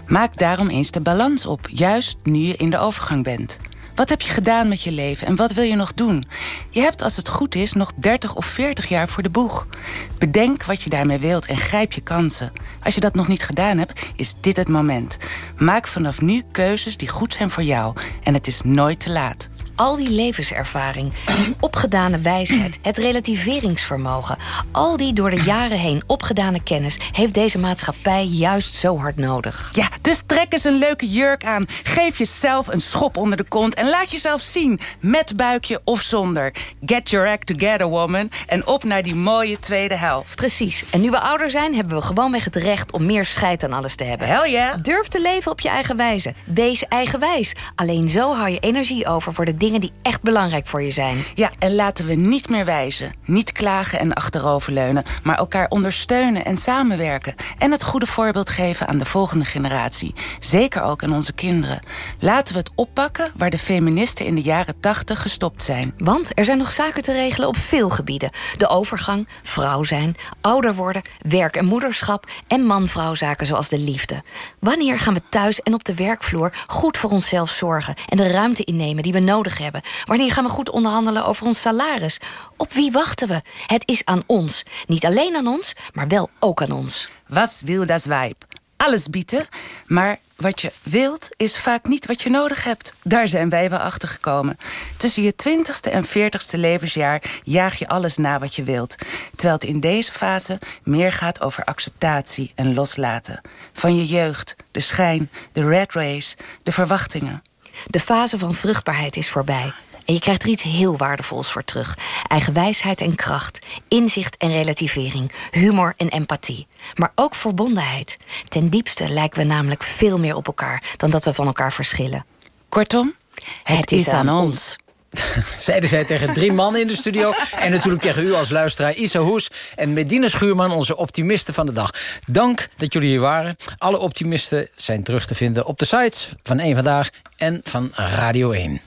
Speaker 22: Maak daarom eens de balans op, juist nu je in de overgang bent. Wat heb je gedaan met je leven en wat wil je nog doen? Je hebt als het goed is nog 30 of 40 jaar voor de boeg. Bedenk wat je daarmee wilt en grijp je kansen. Als je dat nog niet gedaan hebt, is dit het moment. Maak vanaf nu keuzes die goed zijn voor jou. En het is nooit te laat.
Speaker 21: Al die levenservaring, die opgedane wijsheid, het relativeringsvermogen... al die door de jaren heen opgedane kennis... heeft deze maatschappij juist zo hard nodig.
Speaker 22: Ja, dus trek eens een leuke jurk aan. Geef jezelf een schop onder de kont en laat jezelf zien. Met buikje of zonder. Get your act together, woman. En op naar die mooie tweede helft.
Speaker 21: Precies. En nu we ouder zijn, hebben we gewoonweg het recht... om meer scheid aan alles te hebben.
Speaker 22: Hell yeah.
Speaker 21: Durf te leven op je eigen wijze. Wees eigenwijs. Alleen zo hou je energie over voor de dingen die echt belangrijk voor je zijn.
Speaker 22: Ja, en laten we niet meer wijzen. Niet klagen en achteroverleunen. Maar elkaar ondersteunen en samenwerken. En het goede voorbeeld geven aan de volgende generatie. Zeker ook aan onze kinderen. Laten we het oppakken waar de feministen in de jaren tachtig gestopt zijn.
Speaker 21: Want er zijn nog zaken te regelen op veel gebieden. De overgang, vrouw zijn, ouder worden, werk en moederschap... en man-vrouw zaken zoals de liefde. Wanneer gaan we thuis en op de werkvloer goed voor onszelf zorgen... en de ruimte innemen die we nodig hebben? Wanneer gaan we goed onderhandelen over ons salaris? Op wie wachten we? Het is aan ons. Niet alleen aan ons, maar wel ook aan ons.
Speaker 22: Was wil Weib? Alles bieden, maar wat je wilt is vaak niet wat je nodig hebt. Daar zijn wij wel achter gekomen. Tussen je twintigste en veertigste levensjaar jaag je alles na wat je wilt. Terwijl het in deze fase meer gaat over acceptatie en loslaten. Van je jeugd, de schijn, de red race, de verwachtingen.
Speaker 21: De fase van vruchtbaarheid is voorbij. En je krijgt er iets heel waardevols voor terug. Eigen wijsheid en kracht, inzicht en relativering, humor en empathie. Maar ook verbondenheid. Ten diepste lijken we namelijk veel meer op elkaar... dan dat we van elkaar verschillen.
Speaker 22: Kortom, het, is aan ons. [laughs]
Speaker 2: Zeiden zij tegen drie mannen in de studio. En natuurlijk tegen u als luisteraar Isa Hoes en Medina Schuurman, onze optimisten van de dag. Dank dat jullie hier waren. Alle optimisten zijn terug te vinden op de sites van Eén Vandaag en van Radio 1.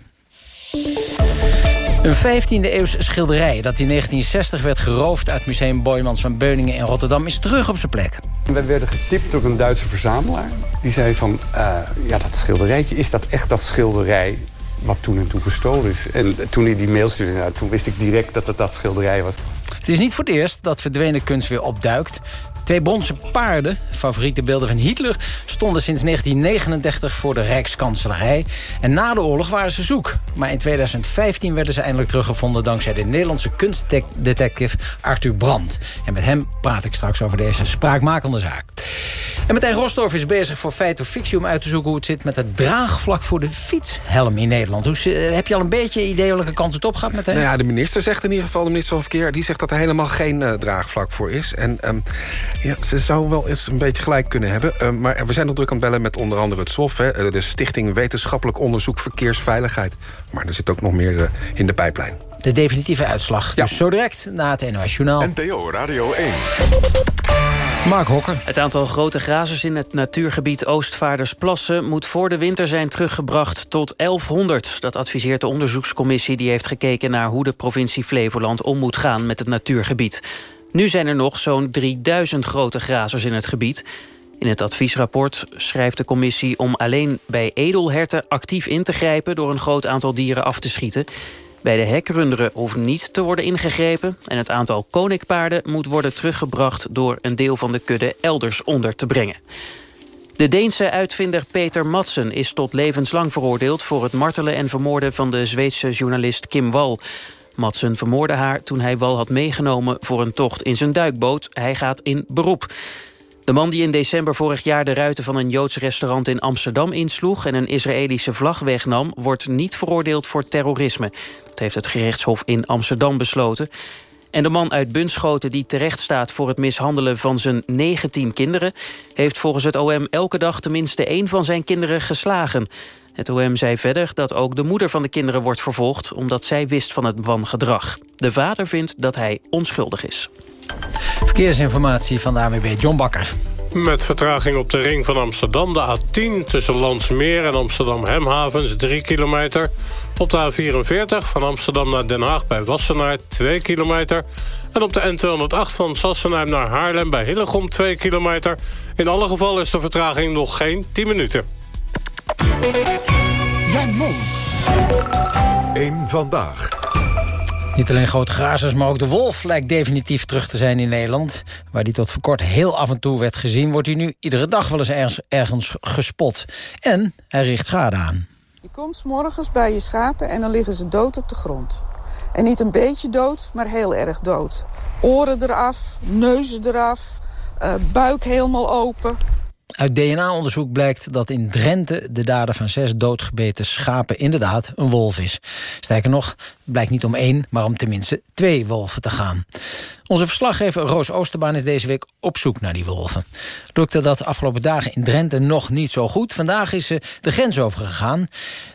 Speaker 2: Een 15e eeuws schilderij dat in 1960 werd geroofd... uit Museum Boijmans van Beuningen in Rotterdam... is terug op zijn plek.
Speaker 23: We werden getipt door een Duitse verzamelaar. Die zei van, eh, ja, dat schilderijtje, is dat echt dat schilderij wat toen en toen gestolen is? En toen hij die mail stuurde, nou, toen wist ik direct dat het dat schilderij was.
Speaker 2: Het is niet voor het eerst dat verdwenen kunst weer opduikt. Twee bronzen paarden, favoriete beelden van Hitler... stonden sinds 1939 voor de Rijkskanselarij. En na de oorlog waren ze zoek. Maar in 2015 werden ze eindelijk teruggevonden... dankzij de Nederlandse kunstdetective Arthur Brandt. En met hem praat ik straks over deze spraakmakende zaak. En Martijn Rosdorf is bezig voor Feit of Fictie... om uit te zoeken hoe het zit met het draagvlak voor de fietshelm in Nederland. Ze- heb je al een beetje idee welke kant het op gaat met hem?
Speaker 15: Nou ja, de minister zegt in ieder geval, de minister van Verkeer... die zegt dat er helemaal geen eh, draagvlak voor is. En ehm, ja, ze zou wel eens een beetje gelijk kunnen hebben. Ehm, maar we zijn nog druk aan het bellen met onder andere het SWOF... Hè, eh, de Stichting Wetenschappelijk Onderzoek Verkeersveiligheid. Maar er zit ook nog meer eh, in de pijplijn.
Speaker 2: De definitieve uitslag. Dus zo direct na het NOS Journaal.
Speaker 1: NPO Radio 1.
Speaker 2: Mark Hokker.
Speaker 24: Het aantal grote grazers in het natuurgebied Oostvaardersplassen... moet voor de winter zijn teruggebracht tot 1100. Dat adviseert de onderzoekscommissie die heeft gekeken... naar hoe de provincie Flevoland om moet gaan met het natuurgebied. Nu zijn er nog zo'n 3000 grote grazers in het gebied. In het adviesrapport schrijft de commissie om alleen bij edelherten actief in te grijpen... door een groot aantal dieren af te schieten. Bij de hekrunderen hoeft niet te worden ingegrepen... en het aantal koninkpaarden moet worden teruggebracht... door een deel van de kudde elders onder te brengen. De Deense uitvinder Peter Madsen is tot levenslang veroordeeld... voor het martelen en vermoorden van de Zweedse journalist Kim Wall. Madsen vermoorde haar toen hij Wal had meegenomen voor een tocht in zijn duikboot. Hij gaat in beroep. De man die in december vorig jaar de ruiten van een Joods restaurant in Amsterdam insloeg... en een Israëlische vlag wegnam, wordt niet veroordeeld voor terrorisme. Dat heeft het gerechtshof in Amsterdam besloten. En de man uit Bunschoten die terecht staat voor het mishandelen van zijn 19 kinderen... heeft volgens het OM elke dag tenminste één van zijn kinderen geslagen. Het OM zei verder dat ook de moeder van de kinderen wordt vervolgd... omdat zij wist van het wangedrag. De vader vindt dat hij onschuldig is.
Speaker 2: Verkeersinformatie van de AWB John Bakker.
Speaker 25: Met vertraging op de ring van Amsterdam, de A10... tussen Landsmeer en Amsterdam-Hemhavens, 3 kilometer. Op de A44 van Amsterdam naar Den Haag bij Wassenaar, 2 kilometer. En op de N208 van Sassenheim naar Haarlem bij Hillegom, 2 kilometer. In alle gevallen is de vertraging nog geen 10 minuten.
Speaker 1: Jan Mom. Eén vandaag.
Speaker 2: Niet alleen grote grazers, maar ook de wolf lijkt definitief terug te zijn in Nederland. Waar die tot voor kort heel af en toe werd gezien... wordt hij nu iedere dag wel eens ergens, ergens gespot. En hij richt schade aan.
Speaker 26: Je komt s morgens bij je schapen en dan liggen ze dood op de grond. En niet een beetje dood, maar heel erg dood. Oren eraf, neuzen eraf, uh, buik helemaal open.
Speaker 2: Uit DNA-onderzoek blijkt dat in Drenthe de dader van zes doodgebeten schapen inderdaad een wolf is. Sterker nog, het blijkt niet om één, maar om tenminste twee wolven te gaan. Onze verslaggever Roos Oosterbaan is deze week op zoek naar die wolven. Lukte dat afgelopen dagen in Drenthe nog niet zo goed. Vandaag is ze de grens overgegaan.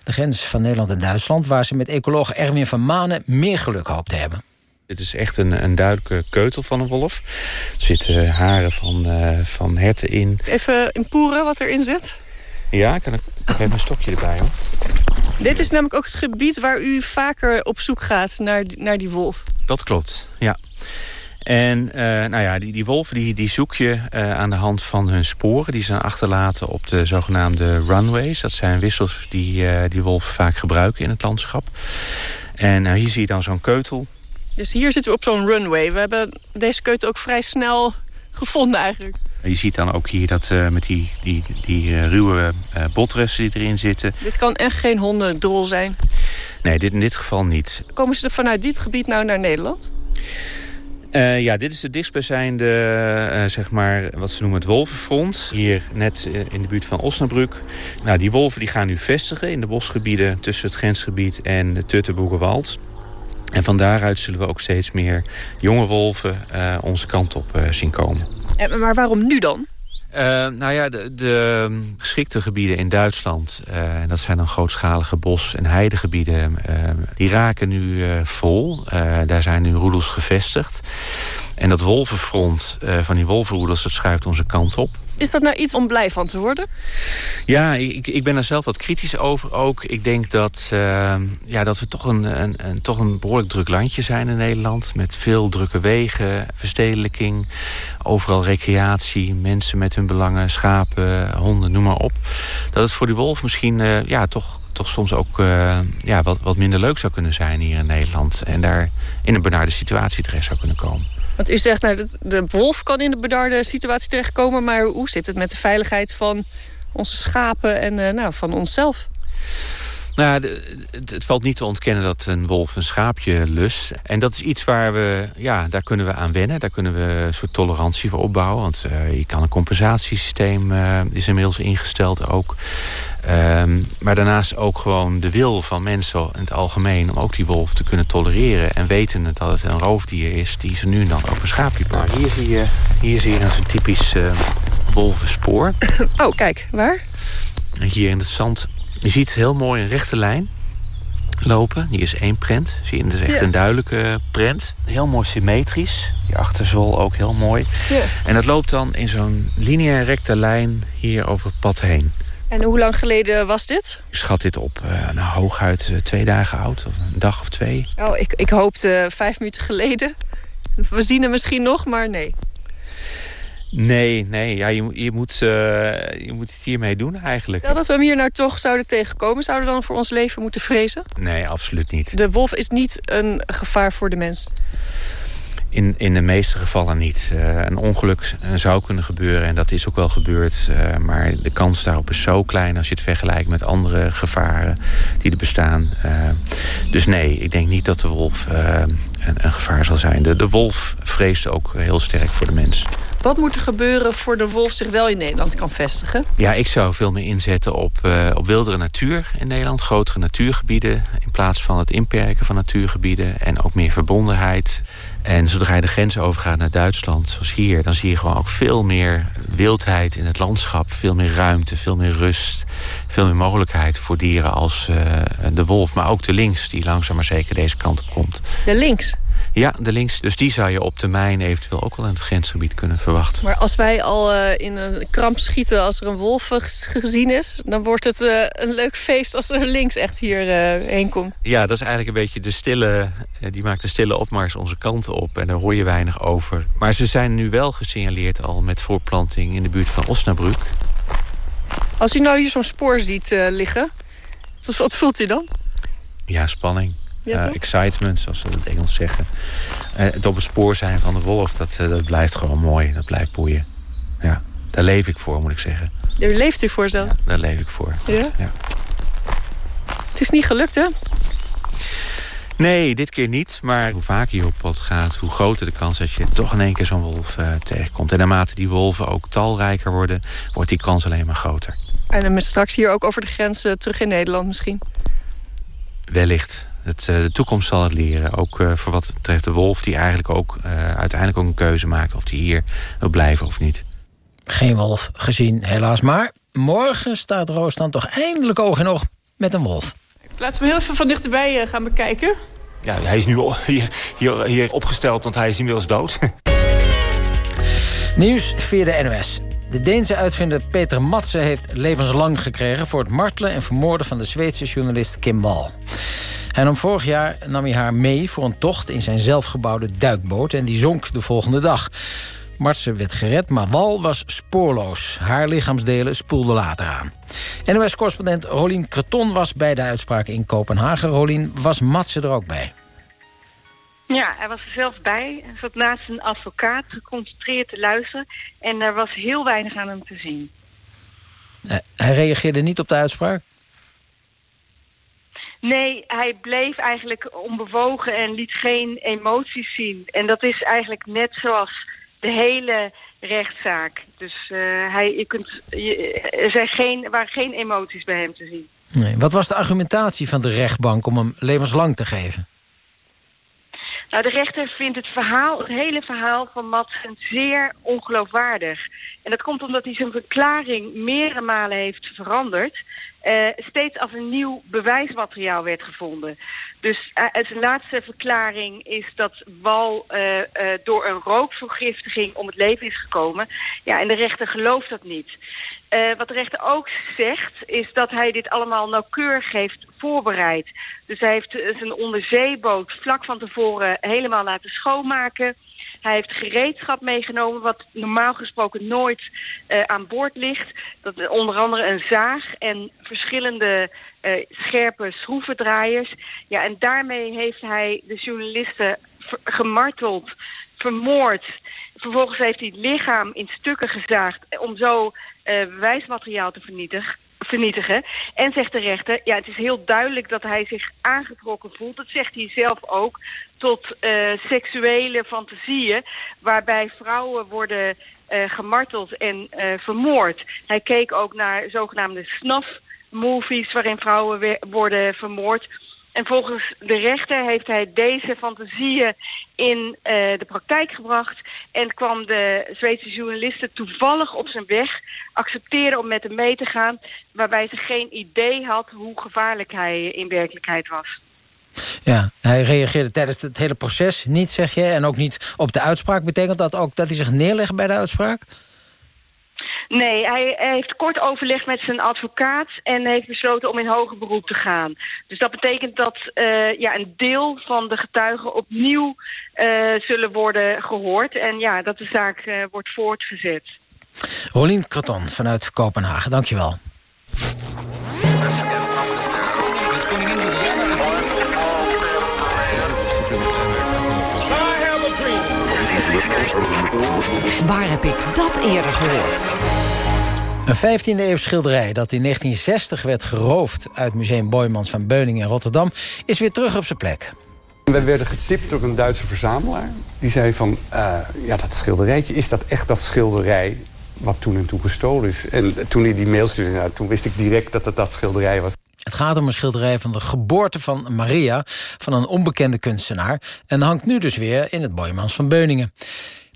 Speaker 2: De grens van Nederland en Duitsland... waar ze met ecoloog Erwin van Manen meer geluk hoopt te hebben.
Speaker 27: Dit is echt een, een duidelijke keutel van een wolf. Er zitten haren van, uh, van herten in.
Speaker 28: Even inpoeren wat erin zit.
Speaker 27: Ja, ik, kan, ik heb een stokje erbij hoor.
Speaker 28: Dit is namelijk ook het gebied waar u vaker op zoek gaat naar, naar die wolf.
Speaker 27: Dat klopt, ja. En uh, nou ja, die, die wolven die, die zoek je uh, aan de hand van hun sporen. Die zijn achterlaten op de zogenaamde runways. Dat zijn wissels die, uh, die wolven vaak gebruiken in het landschap. En hier zie je dan zo'n keutel
Speaker 28: dus hier zitten we op zo'n runway. We hebben deze keutel ook vrij snel gevonden eigenlijk.
Speaker 27: Je ziet dan ook hier dat uh, met die, die, die uh, ruwe uh, botresten die erin zitten.
Speaker 28: Dit kan echt geen hondendrol zijn?
Speaker 27: Nee, dit in dit geval niet.
Speaker 28: Komen ze er vanuit dit gebied nou naar Nederland?
Speaker 27: ja, dit is de dichtstbijzijnde, zeg maar, wat ze noemen het wolvenfront. Hier net in de buurt van Osnabrück. Nou, die wolven die gaan nu vestigen in de bosgebieden tussen het grensgebied en de Tutte-Boegenwald. En van daaruit zullen we ook steeds meer jonge wolven uh, onze kant op uh, zien komen.
Speaker 28: En, maar waarom nu dan?
Speaker 27: Uh, nou ja, de, de geschikte gebieden in Duitsland... en dat zijn dan grootschalige bos- en heidegebieden... die raken nu vol. daar zijn nu roedels gevestigd. En dat wolvenfront van die wolvenroedels... dat schuift onze kant op.
Speaker 28: Is dat nou iets om blij van te worden?
Speaker 27: Ja, ik, ik ben er zelf wat kritisch over ook. Ik denk dat, uh, ja, dat we toch een, een, een, toch een behoorlijk druk landje zijn in Nederland. Met veel drukke wegen, verstedelijking, overal recreatie... mensen met hun belangen, schapen, honden, noem maar op. Dat het voor die wolf misschien uh, ja, toch, toch soms ook uh, ja, wat, wat minder leuk zou kunnen zijn hier in Nederland. En daar in een benarde situatie terecht zou kunnen komen.
Speaker 28: Want u zegt, nou, de wolf kan in de bedarde situatie terechtkomen... maar hoe zit het met de veiligheid van onze schapen en uh, nou, van onszelf?
Speaker 27: Nou, het, het, valt niet te ontkennen dat een wolf een schaapje lust. En dat is iets waar we, ja, daar kunnen we aan wennen. Daar kunnen we een soort tolerantie voor opbouwen. Want uh, je kan een compensatiesysteem, uh, is inmiddels ingesteld ook. Um, maar daarnaast ook gewoon de wil van mensen in het algemeen... om ook die wolf te kunnen tolereren. En wetende dat het een roofdier is die ze nu en dan ook een schaapje pakken. Nou, hier zie je, hier zie je een typisch uh, wolvenspoor. [coughs]
Speaker 28: Oh, kijk, waar?
Speaker 27: En hier in het zand je ziet heel mooi een rechte lijn lopen. Die is één prent. Zie je, dat is echt ja. een duidelijke prent. Heel mooi symmetrisch. Die achterzol ook heel mooi. Ja. En dat loopt dan in zo'n lineair recte lijn hier over het pad heen.
Speaker 28: En hoe lang geleden was dit?
Speaker 27: Ik schat dit op, uh, nou, hooguit uh, twee dagen oud. Of een dag of twee.
Speaker 28: Oh, ik, ik hoopte vijf minuten geleden. We zien hem misschien nog, maar nee.
Speaker 27: Nee, nee. Ja, je, je, moet, uh, je moet het hiermee doen eigenlijk.
Speaker 28: Stel dat we hem hier nou toch zouden tegenkomen... zouden we dan voor ons leven moeten vrezen?
Speaker 27: Nee, absoluut niet.
Speaker 28: De wolf is niet een gevaar voor de mens?
Speaker 27: In, in de meeste gevallen niet. Uh, een ongeluk zou kunnen gebeuren en dat is ook wel gebeurd. Uh, maar de kans daarop is zo klein als je het vergelijkt met andere gevaren die er bestaan. Uh, dus nee, ik denk niet dat de wolf een, een, gevaar zal zijn. De, de wolf vreest ook heel sterk voor de mens.
Speaker 29: Wat moet er gebeuren voor de wolf zich wel in Nederland kan vestigen?
Speaker 27: Ja, ik zou veel meer inzetten op, uh, op wildere natuur in Nederland. Grotere natuurgebieden in plaats van het inperken van natuurgebieden. En ook meer verbondenheid. En zodra je de grens overgaat naar Duitsland, zoals hier... dan zie je gewoon ook veel meer wildheid in het landschap. Veel meer ruimte, veel meer rust. Veel meer mogelijkheid voor dieren als uh, de wolf. Maar ook de links die langzaam maar zeker deze kant op komt.
Speaker 29: De links?
Speaker 27: Ja, de links. Dus die zou je op termijn eventueel ook wel in het grensgebied kunnen verwachten.
Speaker 29: Maar als wij al uh, in een kramp schieten als er een wolf gezien is... dan wordt het uh, een leuk feest als er links echt hierheen uh, heen komt.
Speaker 27: Ja, dat is eigenlijk een beetje de stille... die maakt de stille opmars onze kant op. En daar hoor je weinig over. Maar ze zijn nu wel gesignaleerd al met voorplanting... in de buurt van Osnabrück.
Speaker 29: Als u nou hier zo'n spoor ziet liggen... wat voelt u dan?
Speaker 27: Ja, spanning. Ja, uh, excitement, zoals ze in het Engels zeggen. Uh, het op het spoor zijn van de wolf, dat, uh, dat blijft gewoon mooi. Dat blijft boeien. Ja, daar leef ik voor, moet ik zeggen.
Speaker 29: Daar leeft u voor zo? Ja,
Speaker 27: daar leef ik voor.
Speaker 29: Ja? ja? Het is niet gelukt, hè?
Speaker 27: Nee, dit keer niet. Maar hoe vaker je op pad gaat, hoe groter de kans dat je toch in één keer zo'n wolf tegenkomt. En naarmate die wolven ook talrijker worden, wordt die kans alleen maar groter.
Speaker 29: En dan met straks hier ook over de grens terug in Nederland misschien?
Speaker 27: Wellicht. Het, de toekomst zal het leren. Ook uh, voor wat betreft de wolf die eigenlijk ook uh, uiteindelijk ook een keuze maakt... of die hier wil blijven of niet.
Speaker 2: Geen wolf gezien, helaas. Maar morgen staat Roos dan toch eindelijk oog in oog met een wolf.
Speaker 29: Laten we heel even van dichterbij uh, gaan bekijken.
Speaker 30: Ja, hij is nu hier, hier, hier opgesteld, want hij is inmiddels dood. [laughs]
Speaker 2: Nieuws via de NOS. De Deense uitvinder Peter Matze heeft levenslang gekregen... voor het martelen en vermoorden van de Zweedse journalist Kim Wall. En om vorig jaar nam hij haar mee voor een tocht in zijn zelfgebouwde duikboot... en die zonk de volgende dag. Martse werd gered, maar Wal was spoorloos. Haar lichaamsdelen spoelden later aan. NOS-correspondent Rolien Creton was bij de uitspraak in Kopenhagen. Rolien, was Matse er ook bij?
Speaker 31: Ja, hij was er zelf bij. Hij zat naast zijn advocaat geconcentreerd te luisteren. En er was heel weinig aan hem te zien.
Speaker 2: Eh, hij reageerde niet op de uitspraak?
Speaker 31: Nee, hij bleef eigenlijk onbewogen en liet geen emoties zien. En dat is eigenlijk net zoals de hele rechtszaak. Dus uh, hij, je kunt, je, er zijn geen, waren geen emoties bij hem te zien.
Speaker 2: Nee. Wat was de argumentatie van de rechtbank om hem levenslang te geven?
Speaker 31: Nou, de rechter vindt het verhaal, het hele verhaal van Madsen zeer ongeloofwaardig. En dat komt omdat hij zijn verklaring meerdere malen heeft veranderd. Uh, steeds als een nieuw bewijsmateriaal werd gevonden. Dus uh, zijn laatste verklaring is dat Wal uh, door een rookvergiftiging om het leven is gekomen. Ja, en de rechter gelooft dat niet. wat de rechter ook zegt, is dat hij dit allemaal nauwkeurig heeft voorbereid. Dus hij heeft zijn onderzeeboot vlak van tevoren helemaal laten schoonmaken... Hij heeft gereedschap meegenomen wat normaal gesproken nooit uh, aan boord ligt. Dat, onder andere een zaag en verschillende uh, scherpe schroevendraaiers. Ja, en daarmee heeft hij de journalisten gemarteld, vermoord. Vervolgens heeft hij het lichaam in stukken gezaagd om zo uh, bewijsmateriaal te vernietigen vernietigen. En zegt de rechter, ja, het is heel duidelijk dat hij zich aangetrokken voelt. Dat zegt hij zelf ook, tot uh, seksuele fantasieën... waarbij vrouwen worden uh, gemarteld en uh, vermoord. Hij keek ook naar zogenaamde snuff-movies... waarin vrouwen worden vermoord... En volgens de rechter heeft hij deze fantasieën in uh, de praktijk gebracht... en kwam de Zweedse journalisten toevallig op zijn weg... accepteren om met hem mee te gaan... waarbij ze geen idee had hoe gevaarlijk hij in werkelijkheid was.
Speaker 2: Ja, hij reageerde tijdens het hele proces niet, zeg je... en ook niet op de uitspraak. Betekent dat ook dat hij zich neerlegt bij de uitspraak?
Speaker 31: Nee, hij, heeft kort overlegd met zijn advocaat en heeft besloten om in hoger beroep te gaan. Dus dat betekent dat uh, ja, een deel van de getuigen opnieuw uh, zullen worden gehoord. En ja, dat de zaak uh, wordt voortgezet.
Speaker 2: Rolien Kraton vanuit Kopenhagen, dankjewel.
Speaker 32: Waar heb ik dat eerder gehoord?
Speaker 2: Een 15e eeuw schilderij dat in 1960 werd geroofd... uit Museum Boymans van Beuningen in Rotterdam... is weer terug op zijn plek.
Speaker 23: We werden getipt door een Duitse verzamelaar. Die zei van, uh, ja, dat schilderijtje, is dat echt dat schilderij... wat toen en toen gestolen is? En toen hij die mail stuurde, nou, toen wist ik direct dat het dat schilderij was.
Speaker 2: Het gaat om een schilderij van de geboorte van Maria... van een onbekende kunstenaar... en hangt nu dus weer in het Boymans van Beuningen.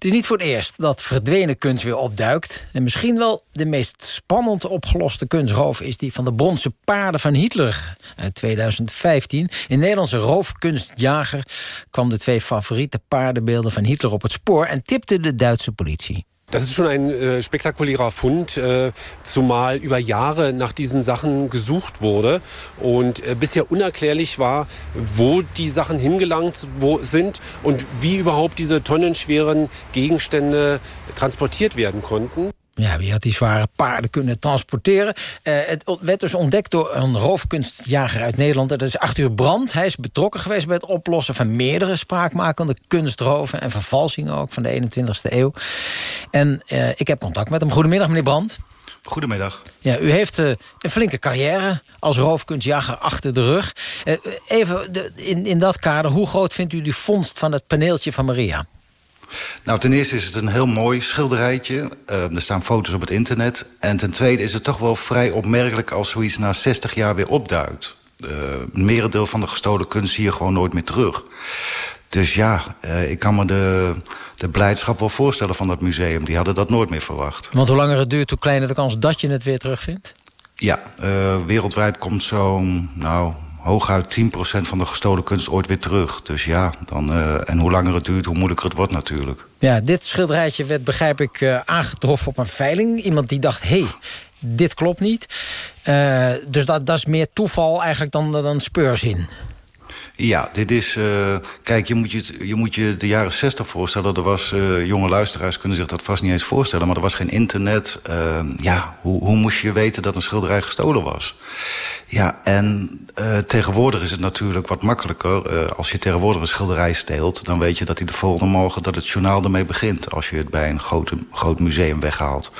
Speaker 2: Het is niet voor het eerst dat verdwenen kunst weer opduikt. En misschien wel de meest spannend opgeloste kunstroof... is die van de bronzen paarden van Hitler uit 2015. In Nederlandse roofkunstjager kwam de twee favoriete paardenbeelden van Hitler op het spoor... en tipte de Duitse politie.
Speaker 33: Das ist schon ein äh, spektakulärer Fund, äh, zumal über Jahre nach diesen Sachen gesucht wurde und äh, bisher unerklärlich war, wo die Sachen hingelangt wo, sind und wie überhaupt diese tonnenschweren Gegenstände transportiert werden konnten.
Speaker 2: Ja, wie had die zware paarden kunnen transporteren? Uh, het werd dus ontdekt door een roofkunstjager uit Nederland. Dat is Arthur Brandt. Hij is betrokken geweest bij het oplossen van meerdere spraakmakende kunstroven... en vervalsingen ook van de 21ste eeuw. En uh, ik heb contact met hem. Goedemiddag, meneer Brandt.
Speaker 34: Goedemiddag.
Speaker 2: Ja, u heeft uh, een flinke carrière als roofkunstjager achter de rug. even de, in, in dat kader, hoe groot vindt u die vondst van het paneeltje van Maria?
Speaker 34: Nou, ten eerste is het een heel mooi schilderijtje. Uh, er staan foto's op het internet. En ten tweede is het toch wel vrij opmerkelijk... als zoiets na 60 jaar weer opduikt. Uh, een merendeel van de gestolen kunst zie je gewoon nooit meer terug. Dus ja, uh, ik kan me de, de blijdschap wel voorstellen van dat museum. Die hadden dat nooit meer verwacht.
Speaker 2: Want hoe langer het duurt, hoe kleiner de kans dat je het weer terugvindt?
Speaker 34: Ja, wereldwijd komt zo'n... nou, hooguit 10% van de gestolen kunst ooit weer terug. Dus ja, dan, uh, en hoe langer het duurt, hoe moeilijker het wordt natuurlijk.
Speaker 2: Ja, dit schilderijtje werd, begrijp ik, uh, aangetroffen op een veiling. Iemand die dacht, hé, hey, dit klopt niet. Uh, dus dat, dat is meer toeval eigenlijk dan, dan speurzin.
Speaker 34: Ja, dit is... Uh, kijk, je moet je, je moet je de jaren 60 voorstellen. Er was, uh, jonge luisteraars kunnen zich dat vast niet eens voorstellen... maar er was geen internet. Uh, ja, hoe, hoe moest je weten dat een schilderij gestolen was? Ja, en tegenwoordig is het natuurlijk wat makkelijker. als je tegenwoordig een schilderij steelt... dan weet je dat hij de volgende morgen dat het journaal ermee begint... als je het bij een groot museum weghaalt.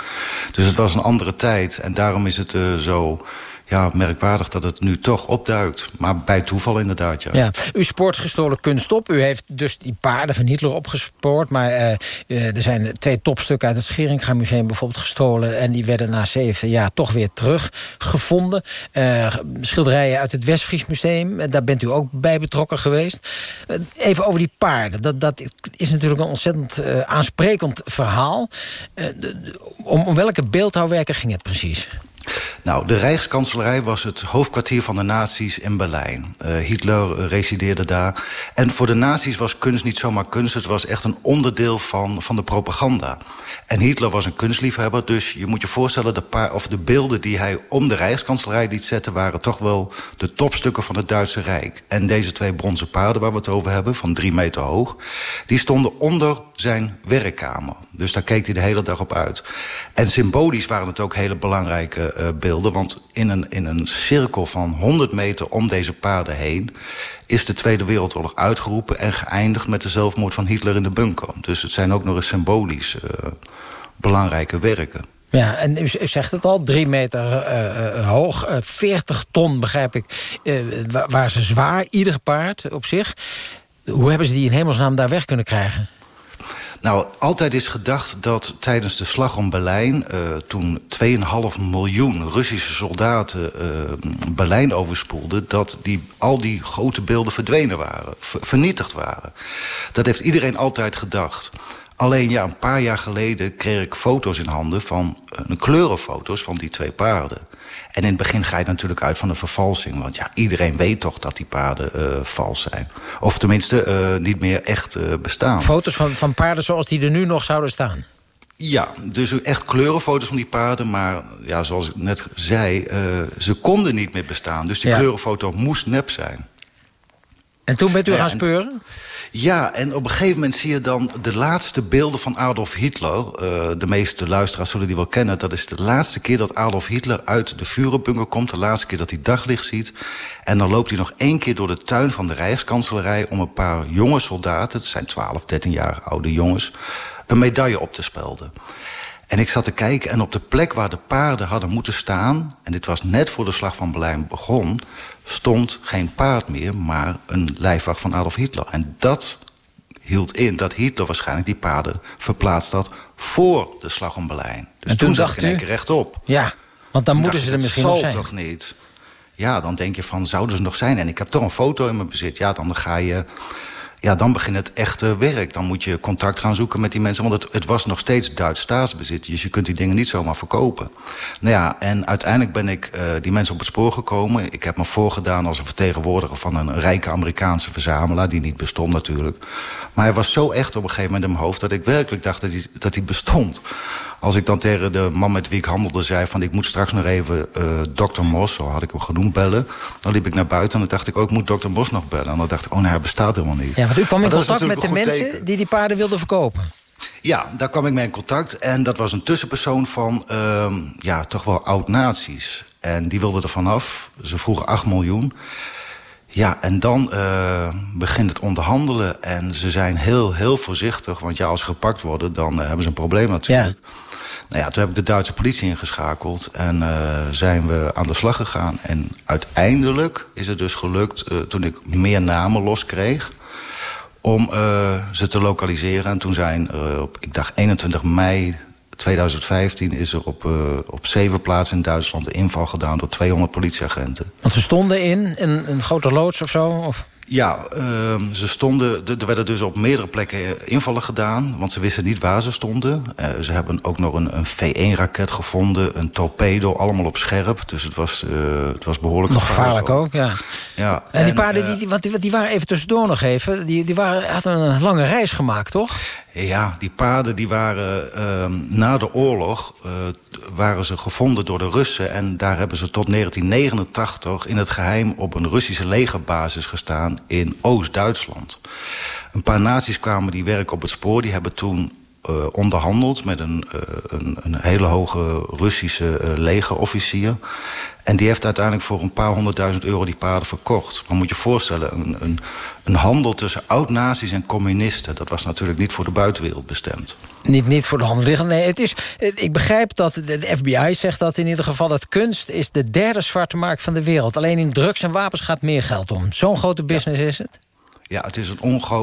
Speaker 34: Dus het was een andere tijd. En daarom is het zo ja, merkwaardig dat het nu toch opduikt. Maar bij toeval inderdaad, ja.
Speaker 2: ja. U spoort gestolen kunst op. U heeft dus die paarden van Hitler opgespoord. Maar uh, uh, er zijn twee topstukken uit het Scheringa Museum bijvoorbeeld gestolen. En die werden na zeven jaar toch weer teruggevonden. Uh, schilderijen uit het Westfries Museum. Daar bent u ook bij betrokken geweest. even over die paarden. Dat, dat is natuurlijk een ontzettend aansprekend verhaal. om, om welke beeldhouwwerker ging het precies?
Speaker 34: Nou, de Rijkskanselarij was het hoofdkwartier van de nazi's in Berlijn. Uh, Hitler resideerde daar. En voor de nazi's was kunst niet zomaar kunst. Het was echt een onderdeel van, van de propaganda. En Hitler was een kunstliefhebber. Dus je moet je voorstellen, de, paar, of de beelden die hij om de Rijkskanselarij liet zetten... waren toch wel de topstukken van het Duitse Rijk. En deze twee bronzen paarden waar we het over hebben, van drie meter hoog... die stonden onder zijn werkkamer. Dus daar keek hij de hele dag op uit. En symbolisch waren het ook hele belangrijke uh, beelden. Want in een, in een cirkel van 100 meter om deze paarden heen... is de Tweede Wereldoorlog uitgeroepen en geëindigd met de zelfmoord van Hitler in de bunker. Dus het zijn ook nog eens symbolisch uh, belangrijke werken.
Speaker 2: Ja, en u, zegt het al, drie meter uh, uh, hoog, uh, 40 ton begrijp ik, waar ze zwaar, ieder paard op zich. Hoe hebben ze die in hemelsnaam daar weg kunnen krijgen?
Speaker 34: Nou, altijd is gedacht dat tijdens de slag om Berlijn... Uh, toen 2,5 miljoen Russische soldaten uh, Berlijn overspoelden... dat die, al die grote beelden verdwenen waren, vernietigd waren. Dat heeft iedereen altijd gedacht. Alleen ja, een paar jaar geleden kreeg ik foto's in handen... van uh, kleurenfoto's van die twee paarden. En in het begin ga je natuurlijk uit van een vervalsing. Want ja, iedereen weet toch dat die paarden uh, vals zijn. Of tenminste uh, niet meer echt uh, bestaan.
Speaker 2: Foto's van, van paarden zoals die er nu nog zouden staan?
Speaker 34: Ja, dus echt kleurenfoto's van die paarden. Maar ja, zoals ik net zei, ze konden niet meer bestaan. Dus die ja. kleurenfoto moest nep zijn.
Speaker 2: En toen bent u ja, gaan speuren?
Speaker 34: Ja, en op een gegeven moment zie je dan de laatste beelden van Adolf Hitler. Uh, de meeste luisteraars zullen die wel kennen. Dat is de laatste keer dat Adolf Hitler uit de Führerbunker komt. De laatste keer dat hij daglicht ziet. En dan loopt hij nog één keer door de tuin van de Rijkskanselarij... om een paar jonge soldaten, het zijn 12, 13 jaar oude jongens... een medaille op te spelden. En ik zat te kijken en op de plek waar de paarden hadden moeten staan... en dit was net voor de slag van Berlijn begon... stond geen paard meer, maar een lijfwacht van Adolf Hitler. En dat hield in dat Hitler waarschijnlijk die paarden verplaatst had... voor de slag om Berlijn. Dus
Speaker 2: En toen
Speaker 34: toen zag
Speaker 2: dacht
Speaker 34: ik
Speaker 2: u-
Speaker 34: rechtop.
Speaker 2: Ja, want dan
Speaker 34: Toen
Speaker 2: moeten ze er
Speaker 34: dat
Speaker 2: misschien nog zijn.
Speaker 34: toch niet? Ja, dan denk je van, zouden ze nog zijn? En ik heb toch een foto in mijn bezit. Ja, dan ga je... Ja, dan begint het echte werk. Dan moet je contact gaan zoeken met die mensen. Want het, was nog steeds Duits staatsbezit. Dus je kunt die dingen niet zomaar verkopen. Nou ja, en uiteindelijk ben ik eh, die mensen op het spoor gekomen. Ik heb me voorgedaan als een vertegenwoordiger van een rijke Amerikaanse verzamelaar. Die niet bestond natuurlijk. Maar hij was zo echt op een gegeven moment in mijn hoofd... dat ik werkelijk dacht dat hij, dat hij bestond. Als ik dan tegen de man met wie ik handelde zei... van ik moet straks nog even eh dokter Mos, zo had ik hem genoemd, bellen. Dan liep ik naar buiten en dan dacht ik ook... ik moet dokter Mos nog bellen. En dan dacht ik, oh nee, hij bestaat helemaal niet.
Speaker 2: Ja, want u kwam in contact met de mensen
Speaker 34: teken.
Speaker 2: die die paarden wilden verkopen.
Speaker 34: Ja, daar kwam ik mee in contact. En dat was een tussenpersoon van, ehm, ja, toch wel oud-nazi's. En die wilden er vanaf. Ze vroegen 8 miljoen. Ja, en dan eh, begint het onderhandelen. En ze zijn heel, heel voorzichtig. Want ja, als ze gepakt worden, dan eh, hebben ze een probleem natuurlijk. Nou ja, toen heb ik de Duitse politie ingeschakeld. En eh, zijn we aan de slag gegaan. En uiteindelijk is het dus gelukt, eh, toen ik meer namen loskreeg om eh, ze te lokaliseren. En toen zijn op, ik dacht 21 mei 2015... is er op, op zeven plaatsen in Duitsland een inval gedaan... door 200 politieagenten.
Speaker 2: Want ze stonden in een, een grote loods of zo? Of?
Speaker 34: Ja, ehm, ze stonden, er er werden dus op meerdere plekken eh, invallen gedaan... want ze wisten niet waar ze stonden. Eh, ze hebben ook nog een, een V1-raket gevonden, een torpedo, allemaal op scherp. Dus het was, eh, het was behoorlijk
Speaker 2: Nog gevaarlijk ook, ja.
Speaker 34: Ja,
Speaker 2: En die
Speaker 34: en,
Speaker 2: paarden, die, die, want die, die waren even tussendoor nog even... die, die waren, hadden een lange reis gemaakt, toch?
Speaker 34: Ja, die paarden die waren ehm, na de oorlog eh, waren ze gevonden door de Russen. En daar hebben ze tot 1989 in het geheim op een Russische legerbasis gestaan in Oost-Duitsland. Een paar naties kwamen die werken op het spoor. Die hebben toen eh, onderhandeld met een, eh, een, een hele hoge Russische eh, legerofficier. En die heeft uiteindelijk voor een paar honderdduizend euro die paarden verkocht. Maar moet je je voorstellen, een, een, een handel tussen oud-nazi's en communisten... dat was natuurlijk niet voor de buitenwereld bestemd.
Speaker 2: Niet, niet voor de hand liggen. Nee, het is, ik begrijp dat de, de FBI zegt dat in ieder geval... dat kunst is de derde zwarte markt van de wereld. Alleen in drugs en wapens gaat meer geld om. Zo'n grote business is het?
Speaker 34: Ja, het is een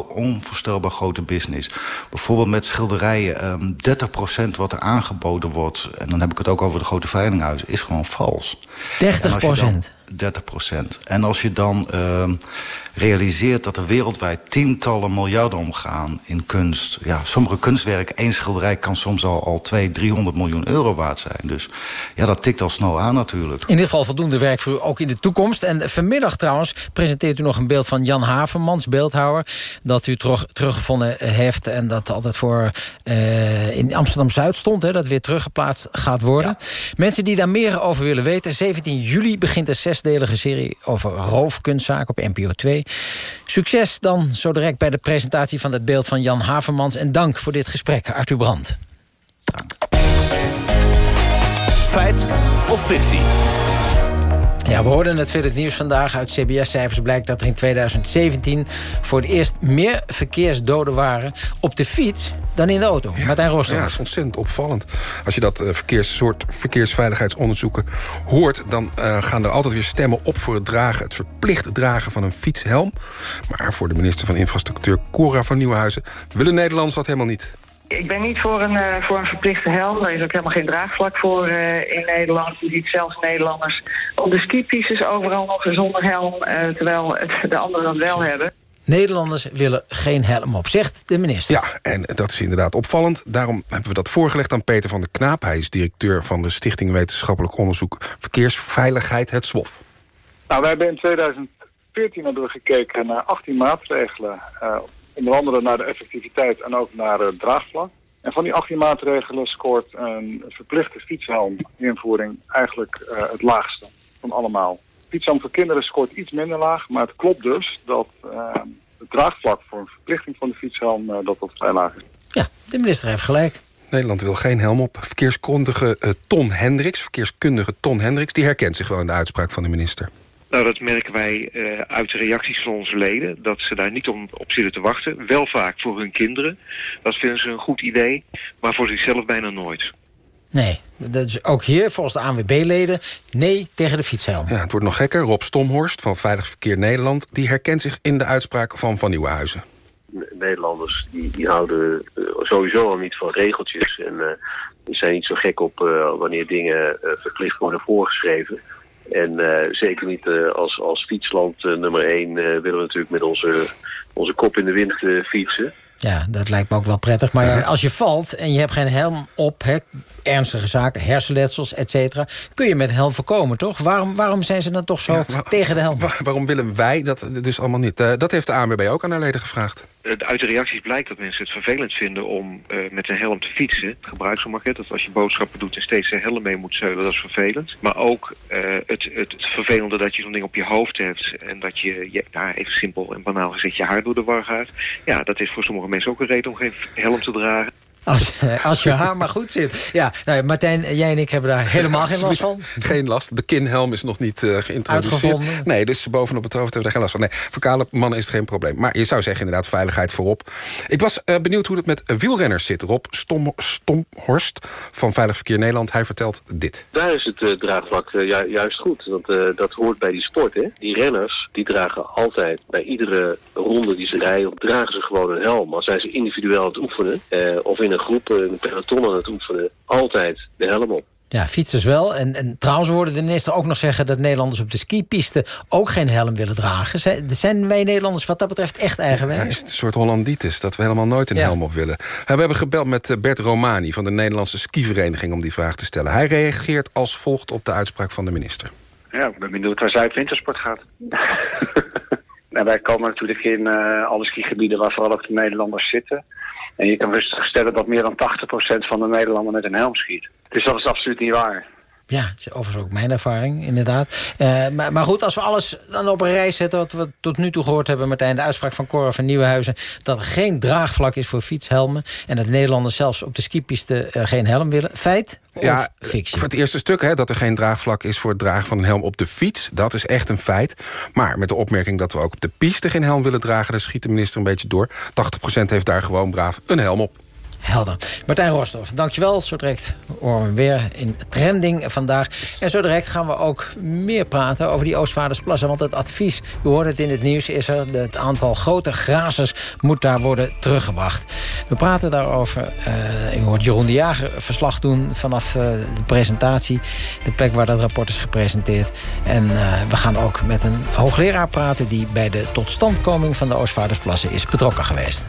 Speaker 34: onvoorstelbaar grote business. Bijvoorbeeld met schilderijen. ehm 30% wat er aangeboden wordt... en dan heb ik het ook over de grote veilinghuizen... is gewoon vals.
Speaker 2: 30
Speaker 34: En als je dan- 30 En als je dan ehm, realiseert dat er wereldwijd tientallen miljarden omgaan in kunst. Ja, sommige kunstwerken, één schilderij kan soms al, al 200, 300 miljoen euro waard zijn. Dus ja, dat tikt al snel aan natuurlijk.
Speaker 2: In dit geval voldoende werk voor u ook in de toekomst. En vanmiddag trouwens presenteert u nog een beeld van Jan Havermans, beeldhouwer... dat u terug, teruggevonden heeft en dat altijd voor eh, in Amsterdam-Zuid stond... Hè, dat weer teruggeplaatst gaat worden. Mensen die daar meer over willen weten... 17 juli begint een zesdelige serie over roofkunstzaken op NPO 2. Succes dan zo direct bij de presentatie van het beeld van Jan Havermans. En dank voor dit gesprek, Arthur Brandt.
Speaker 35: Feit of fictie?
Speaker 2: Ja, we hoorden het veel het nieuws vandaag. Uit CBS-cijfers blijkt dat er in 2017 voor het eerst meer verkeersdoden waren op de fiets dan in de auto. Martijn Rostel.
Speaker 15: Ja, dat is ontzettend opvallend. Als je dat verkeers, soort verkeersveiligheidsonderzoeken hoort... dan eh, gaan er altijd weer stemmen op voor het dragen... het verplicht dragen van een fietshelm. Maar voor de minister van Infrastructuur, Cora van Nieuwenhuizen... willen Nederlanders dat helemaal niet.
Speaker 36: Ik ben niet voor een, eh, voor een verplichte helm. Er is ook helemaal geen draagvlak voor eh, in Nederland. Je ziet zelfs Nederlanders op de skipistes overal nog zonder helm... eh, terwijl het, de anderen dat wel hebben.
Speaker 2: Nederlanders willen geen helm op, zegt de minister.
Speaker 15: Ja, en dat is inderdaad opvallend. Daarom hebben we dat voorgelegd aan Peter van der Knaap. Hij is directeur van de Stichting Wetenschappelijk Onderzoek Verkeersveiligheid, het SWOF.
Speaker 37: Nou, wij hebben in 2014 hebben we gekeken naar 18 maatregelen. eh, onder andere naar de effectiviteit en ook naar het draagvlak. En van die 18 maatregelen scoort een verplichte fietshelm-invoering eigenlijk eh, het laagste van allemaal. Fietshelm voor kinderen scoort iets minder laag, maar het klopt dus dat eh, het draagvlak voor een verplichting van de fietshelm eh, dat dat vrij laag is.
Speaker 2: Ja, de minister heeft gelijk.
Speaker 15: Nederland wil geen helm op. Verkeerskundige eh, Ton Hendricks, verkeerskundige Ton Hendricks... die herkent zich wel in de uitspraak van de minister.
Speaker 38: Nou, dat merken wij uh, uit de reacties van onze leden. Dat ze daar niet om, op zitten te wachten. Wel vaak voor hun kinderen. Dat vinden ze een goed idee. Maar voor zichzelf bijna nooit.
Speaker 2: Nee, dus ook hier volgens de ANWB-leden nee tegen de fietshelm.
Speaker 15: Ja, het wordt nog gekker. Rob Stomhorst van Veilig Verkeer Nederland... die herkent zich in de uitspraak van Van Nieuwenhuizen.
Speaker 39: Nederlanders die, die houden uh, sowieso al niet van regeltjes. En uh, die zijn niet zo gek op uh, wanneer dingen verplicht worden voorgeschreven. En zeker niet als, als fietsland nummer 1 willen we natuurlijk met onze, onze kop in de wind fietsen.
Speaker 2: Ja, dat lijkt me ook wel prettig. Maar als je valt en je hebt geen helm op... Hè, ernstige zaken, hersenletsels, et cetera... kun je met helm voorkomen, toch? Waarom, waarom zijn ze dan toch zo tegen de helm?
Speaker 15: waarom willen wij dat dus allemaal niet? Uh, dat heeft de ANWB ook aan haar leden gevraagd.
Speaker 38: Uit de reacties blijkt dat mensen het vervelend vinden om uh, met een helm te fietsen. Het gebruiksgemak, dat als je boodschappen doet en steeds een helm mee moet zeulen, dat is vervelend. Maar ook het, het, het, vervelende dat je zo'n ding op je hoofd hebt... en dat je, je even simpel en banaal gezegd, je haar door de war gaat. Ja, dat is voor sommige mensen ook een reden om geen helm te dragen.
Speaker 2: Als, als je haar maar goed zit. Ja, nou, Martijn, jij en ik hebben daar helemaal geen last van. [laughs]
Speaker 15: Geen last. De kinhelm is nog niet uh, geïntroduceerd.
Speaker 2: Uitgevonden.
Speaker 15: Nee, dus bovenop het hoofd hebben we daar geen last van. Nee, voor kale mannen is het geen probleem. Maar je zou zeggen inderdaad veiligheid voorop. Ik was uh, benieuwd hoe het met wielrenners zit. Rob Stom, Stomhorst van Veilig Verkeer Nederland. Hij vertelt dit.
Speaker 39: Daar is het uh, draagvlak ju juist goed. Want dat hoort bij die sport. Hè? Die renners die dragen altijd bij iedere ronde die ze rijden... dragen ze gewoon een helm. Al zijn ze individueel aan het oefenen. of in een groep, een peloton aan het oefenen, altijd de helm op.
Speaker 2: Ja, fietsers wel. En, en trouwens worden de minister ook nog zeggen... dat Nederlanders op de skipiste ook geen helm willen dragen. Zijn, zijn wij Nederlanders wat dat betreft echt eigenwijs?
Speaker 15: Ja, is het een soort Hollanditis, dat we helemaal nooit een ja. helm op willen. We hebben gebeld met eh, Bert Romani van de Nederlandse skivereniging... om die vraag te stellen. Hij reageert als volgt op de uitspraak van de minister.
Speaker 40: Ja, ik ben benieuwd waar zij het wintersport gaat. en [laughs] wij komen natuurlijk in uh, alle skigebieden... waar vooral ook de Nederlanders zitten... En je kan rustig stellen dat meer dan 80% van de Nederlanders met een helm schiet. Dus dat is absoluut niet waar.
Speaker 2: Ja, overigens ook mijn ervaring, inderdaad. Uh, maar, maar, goed, als we alles dan op een rij zetten... wat we tot nu toe gehoord hebben, Martijn... de uitspraak van Cora van Nieuwenhuizen... dat er geen draagvlak is voor fietshelmen... en dat Nederlanders zelfs op de skipiste uh, geen helm willen. Feit of
Speaker 15: ja,
Speaker 2: fictie?
Speaker 15: Voor het eerste stuk, hè, dat er geen draagvlak is... voor het dragen van een helm op de fiets, dat is echt een feit. Maar met de opmerking dat we ook op de piste geen helm willen dragen... daar schiet de minister een beetje door. 80% heeft daar gewoon braaf een helm op.
Speaker 2: Helder. Martijn Rostorff, dankjewel. Zo direct horen we weer in trending vandaag. En zo direct gaan we ook meer praten over die Oostvaardersplassen. Want het advies, u hoorde het in het nieuws, is er... het aantal grote grazers moet daar worden teruggebracht. We praten daarover. Uh, u hoort Jeroen de Jager verslag doen vanaf uh, de presentatie. De plek waar dat rapport is gepresenteerd. En uh, we gaan ook met een hoogleraar praten... die bij de totstandkoming van de Oostvaardersplassen is betrokken geweest.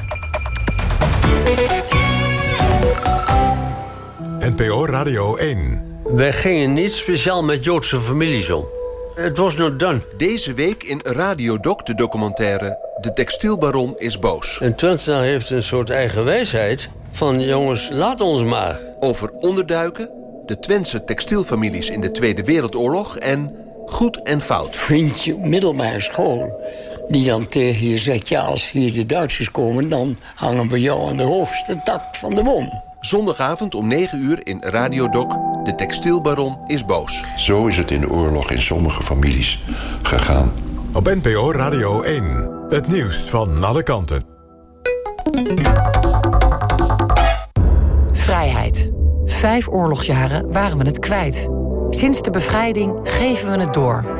Speaker 1: NPO Radio 1.
Speaker 41: Wij gingen niet speciaal met Joodse families om. Het was not done.
Speaker 42: Deze week in Radio Doc de documentaire... De textielbaron is boos.
Speaker 41: En Twente heeft een soort eigen wijsheid... van jongens, laat ons maar.
Speaker 42: Over onderduiken, de Twentse textielfamilies in de Tweede Wereldoorlog... en goed en fout.
Speaker 43: Vind je middelbare school die dan tegen je zegt... ja, als hier de Duitsers komen... dan hangen we jou aan de hoogste tak van de boom.
Speaker 42: Zondagavond om 9 uur in Radio Doc. De textielbaron is boos.
Speaker 44: Zo is het in de oorlog in sommige families gegaan.
Speaker 1: Op NPO Radio 1. Het nieuws van alle kanten.
Speaker 32: Vrijheid. Vijf oorlogsjaren waren we het kwijt. Sinds de bevrijding geven we het door.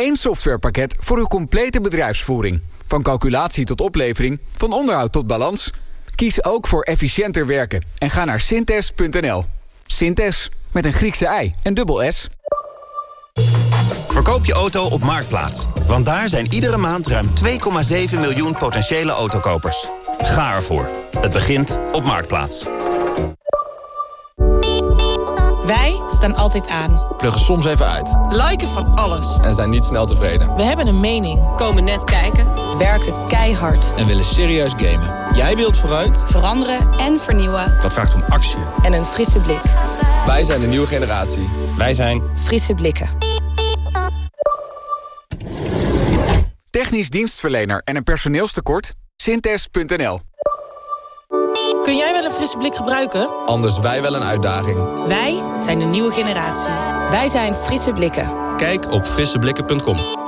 Speaker 45: Eén softwarepakket voor uw complete bedrijfsvoering. Van calculatie tot oplevering, van onderhoud tot balans. Kies ook voor efficiënter werken en ga naar synthes.nl. Synthes, met een Griekse ei en dubbel S.
Speaker 46: Verkoop je auto op Marktplaats. Want daar zijn iedere maand ruim 2,7 miljoen potentiële autokopers. Ga ervoor. Het begint op Marktplaats.
Speaker 47: Wij staan altijd aan.
Speaker 11: Pluggen soms even uit.
Speaker 47: Liken van alles.
Speaker 11: En zijn niet snel tevreden.
Speaker 47: We hebben een mening. Komen net kijken. Werken keihard.
Speaker 11: En willen serieus gamen. Jij wilt vooruit.
Speaker 47: Veranderen en vernieuwen.
Speaker 11: Dat vraagt om actie.
Speaker 47: En een frisse blik.
Speaker 11: Wij zijn de nieuwe generatie.
Speaker 46: Wij zijn...
Speaker 47: Frisse blikken.
Speaker 45: Technisch dienstverlener en een personeelstekort? Synthes.nl
Speaker 47: Kun jij wel een frisse blik gebruiken?
Speaker 11: Anders wij wel een uitdaging.
Speaker 47: Wij zijn de nieuwe generatie. Wij zijn Frisse Blikken.
Speaker 11: Kijk op frisseblikken.com.